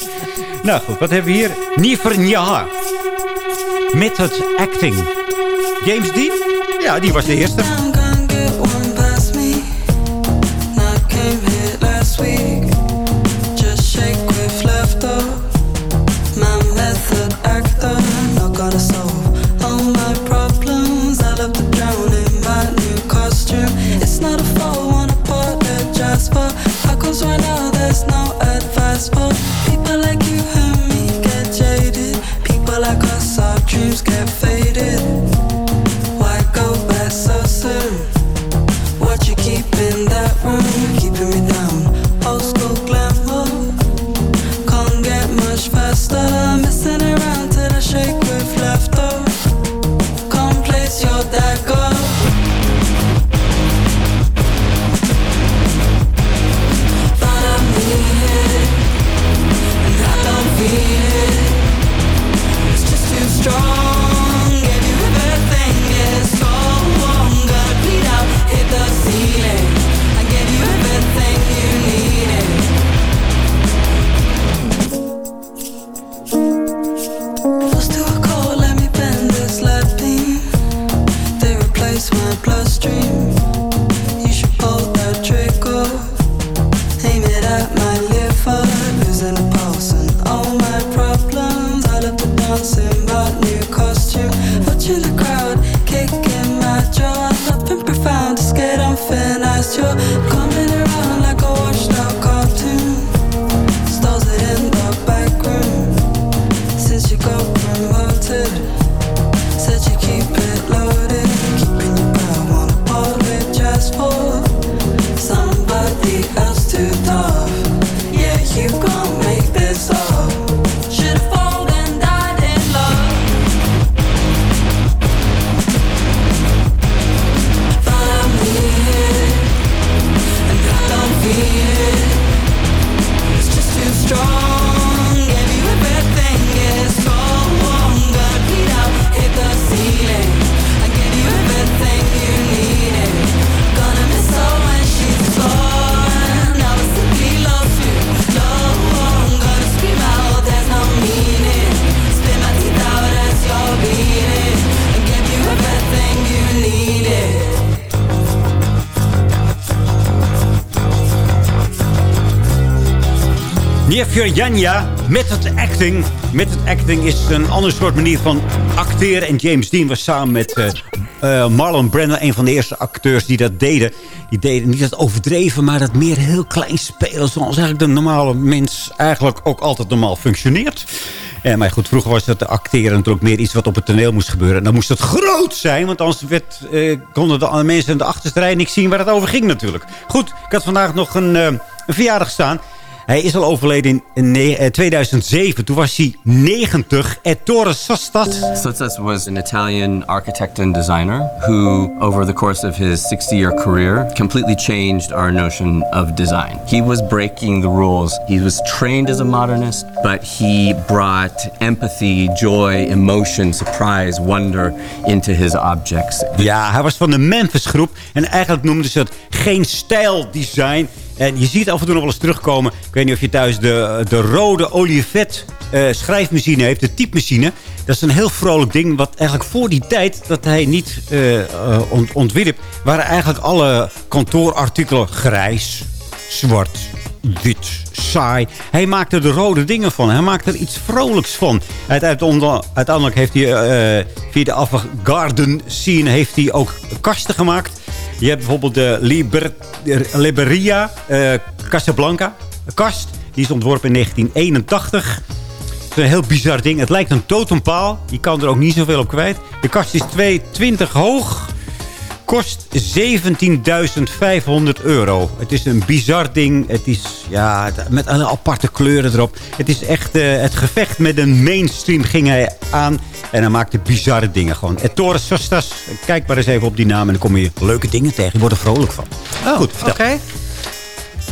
Nou goed, wat hebben we hier? Niver Njaha. Method acting. James Dean? ja, die was de eerste. Advice people like you and me get jaded. People like us, our dreams get faded. Janja met het acting. Met het acting is een ander soort manier van acteren. En James Dean was samen met eh, eh, Marlon Brando... een van de eerste acteurs die dat deden. Die deden niet dat overdreven, maar dat meer heel klein spelen... zoals eigenlijk de normale mens eigenlijk ook altijd normaal functioneert. Eh, maar goed, vroeger was het acteren natuurlijk meer iets wat op het toneel moest gebeuren. En dan moest het groot zijn, want anders werd, eh, konden de mensen in de achterste rij niks zien waar het over ging natuurlijk. Goed, ik had vandaag nog een, een verjaardag staan. Hij is al overleden in, in ne- eh, 2007. Toen was hij 90. Ettore Sostat. Sotsas was an Italian architect and designer who, over the course of his 60 year career, completely changed our notion of design. He was breaking the rules. He was trained as a modernist, but he brought empathy, joy, emotion, surprise, wonder into his objects. Ja, hij was van de Memphis groep. En eigenlijk noemden ze het geen stijldesign. En je ziet af en toe nog wel eens terugkomen. Ik weet niet of je thuis de, de rode Olivet eh, schrijfmachine heeft. De typemachine. Dat is een heel vrolijk ding. Wat eigenlijk voor die tijd dat hij niet eh, ont- ontwierp... waren eigenlijk alle kantoorartikelen grijs, zwart, wit, saai. Hij maakte er rode dingen van. Hij maakte er iets vrolijks van. Uiteindelijk, heeft hij via de avant-garden scene heeft hij ook kasten gemaakt. Je hebt bijvoorbeeld de Liber, de Liberia eh, Casablanca kast. Die is ontworpen in 1981. Het is een heel bizar ding. Het lijkt een totempaal. Je kan er ook niet zoveel op kwijt. De kast is 2,20 hoog. Kost 17.500 euro. Het is een bizar ding. Het is ja, met een aparte kleuren erop. Het is echt eh, het gevecht met een mainstream ging hij aan. En hij maakte bizarre dingen gewoon. Ettore Sostas. Kijk maar eens even op die naam. En dan kom je leuke dingen tegen. Je wordt er vrolijk van. Oh, Goed, oké.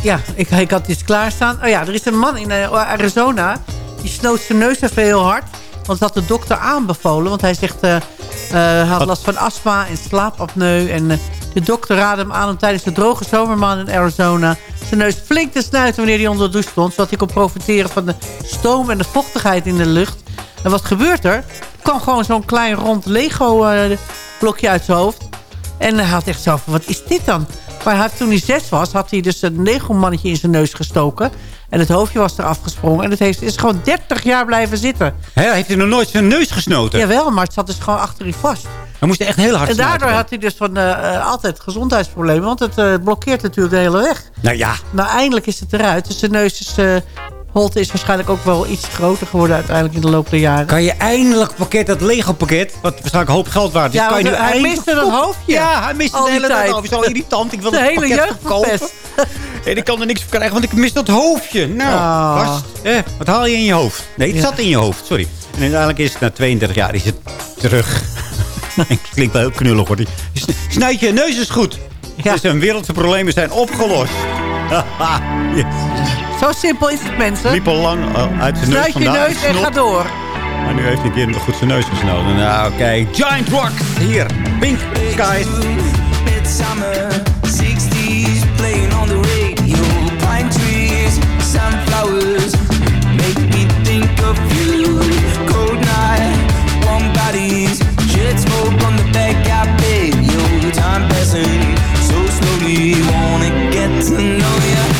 Ja, ik, ik had iets klaarstaan. Oh ja, er is een man in eh, Arizona. Die snoot zijn neus even heel hard. Want dat had de dokter aanbevolen. Want hij zegt, eh, eh, hij had last van astma en slaapapneu. En eh, de dokter raadde hem aan om tijdens de droge zomermaanden in Arizona... zijn neus flink te snuiten wanneer hij onder de douche stond. Zodat hij kon profiteren van de stoom en de vochtigheid in de lucht. En wat gebeurt er? Er kwam gewoon zo'n klein rond Lego eh, blokje uit zijn hoofd. En hij had echt zo van, wat is dit dan? Maar hij toen hij zes was, had hij dus een Lego-mannetje in zijn neus gestoken. En het hoofdje was eraf gesprongen. En het heeft, is gewoon 30 jaar blijven zitten. Hè, heeft hij nog nooit zijn neus gesnoten? Jawel, maar het zat dus gewoon achter hij vast. Hij moest echt heel hard En daardoor had hij dus van, eh, eh, altijd gezondheidsproblemen. Want het eh, blokkeert natuurlijk de hele weg. Nou ja, Nou, eindelijk is het eruit. Dus de neus is... Holte is waarschijnlijk ook wel iets groter geworden uiteindelijk in de loop der jaren. kan je eindelijk pakket, dat Lego-pakket, wat waarschijnlijk een hoop geld waard is, Ja, kan je nu hij eindelijk... miste dat hoofdje. Ja, hij miste de die hele tijd. is zo irritant. Ik wil *laughs* De het hele pakket jeugd verpest. *laughs* En ik kan er niks voor krijgen, want ik mis dat hoofdje. Nou, Ah. gast, eh, wat haal je in je hoofd? Nee, het Ja. zat in je hoofd, sorry. En uiteindelijk is het na 32 jaar is het terug. *laughs* Het klinkt wel heel knullig, hoor. Die- sn- Snuit je neus is goed. Dus een wereldse problemen zijn opgelost. Haha, yes. *laughs* Zo simpel is het, mensen. Liep al lang eh, uit zijn neus Snuit je neus en ga door. Maar nu heeft hij een keer goed zijn neus gesnoten. Nou, oké. Giant Rock. Hier. Pink Skies. Midsummer, 60s, playing on the radio. Pine trees, sunflowers, make me think of you. Cold night, warm bodies, jet smoke on the back I bed. Yo, time passing slowly, wanna get to know you.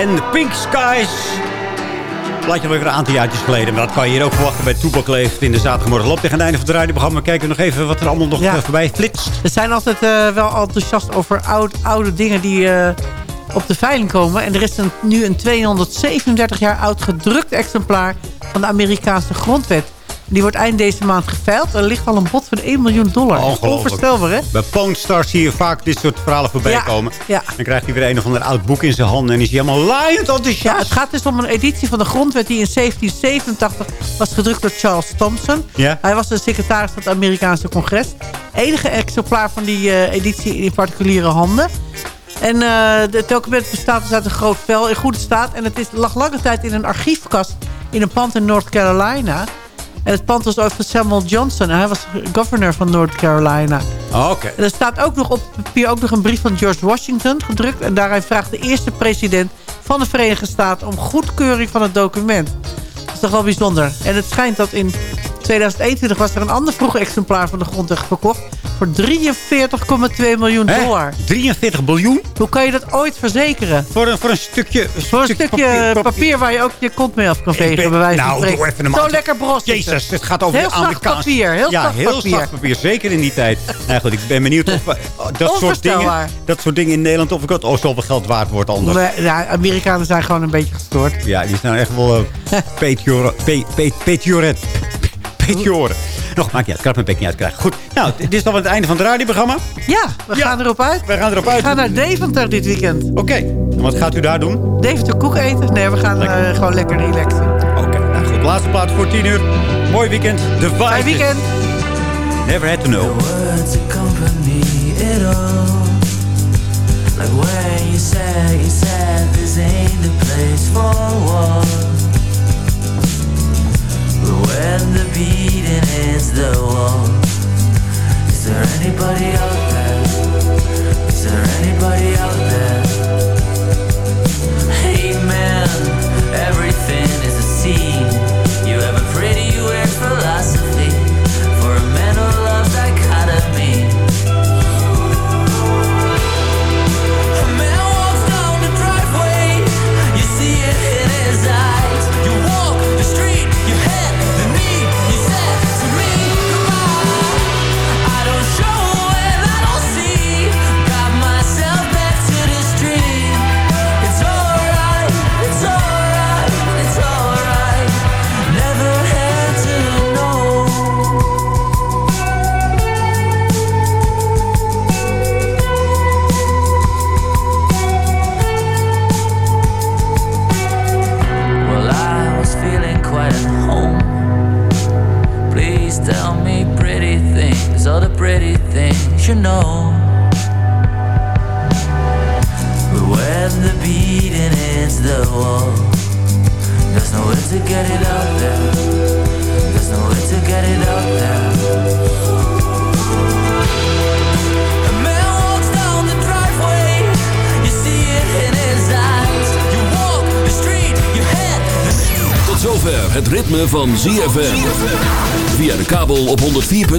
En Pink Skies. Plaatje alweer een aantal jaartjes geleden. Maar dat kan je hier ook verwachten bij Toepak Leeft in de zaterdagmorgen. Loopt tegen het einde van het radioprogramma. We kijken nog even wat er allemaal nog Ja. eh, voorbij flitst. We zijn altijd eh, wel enthousiast over oud, oude dingen die eh, op de veiling komen. En er is een, nu een 237 jaar oud gedrukt exemplaar van de Amerikaanse grondwet. Die wordt eind deze maand geveild. Er ligt al een bod van 1 miljoen dollar. Onvoorstelbaar, hè? Bij Pawn Stars zie je vaak dit soort verhalen voorbij Ja, komen. ja. Dan krijgt hij weer een of ander oud boek in zijn handen. En is hij helemaal laaiend enthousiast. Ja, het gaat dus om een editie van de grondwet die in 1787 was gedrukt door Charles Thompson. Ja. Hij was de secretaris van het Amerikaanse congres. Enige exemplaar van die eh, editie in particuliere handen. En eh, het document bestaat dus uit een groot vel in goede staat. En het is, lag lange tijd in een archiefkast in een pand in North Carolina. En het pand was ooit van Samuel Johnson. En hij was governor van North Carolina. Oh, Oké. En er staat ook nog op papier ook nog een brief van George Washington gedrukt. En daarin vraagt de eerste president van de Verenigde Staten om goedkeuring van het document. Dat is toch wel bijzonder. En het schijnt dat in 2021 was er een ander vroeg exemplaar van de grondweg verkocht... voor 43,2 miljoen Hè? dollar. 43 biljoen? Hoe kan je dat ooit verzekeren? Voor een, voor een stukje... Voor een stukje papier, waar je ook je kont mee af kan vegen, ben- bij wijze van nou, doe even een Zo lekker bros. Jezus, het gaat over heel de Amerikaanse... papier, heel ja, heel papier. zacht papier. Zeker in die tijd. *laughs* nou goed, ik ben benieuwd of eh, dat soort dingen... Dat soort dingen in Nederland... Of ik het oh, zoveel geld waard wordt anders. Ja, Amerikanen zijn gewoon een beetje gestoord. Ja, die zijn echt wel... *laughs* Uh, petioren... Petioren. Petioren. Nog, maak je uit. Ik kan mijn bek niet uitkrijgen. Goed. Nou, dit is dan het einde van het radioprogramma. Ja, we gaan erop uit. We gaan erop uit. We gaan naar Deventer dit weekend. Oké. En wat gaat u daar doen? Deventer koek eten? Nee, we gaan eh, gewoon lekker relaxen. Oké, nou goed. Laatste plaats voor 10 uur. Mooi weekend. De vibe. Fijn weekend. Never had to know. Like you said, you said this ain't the place for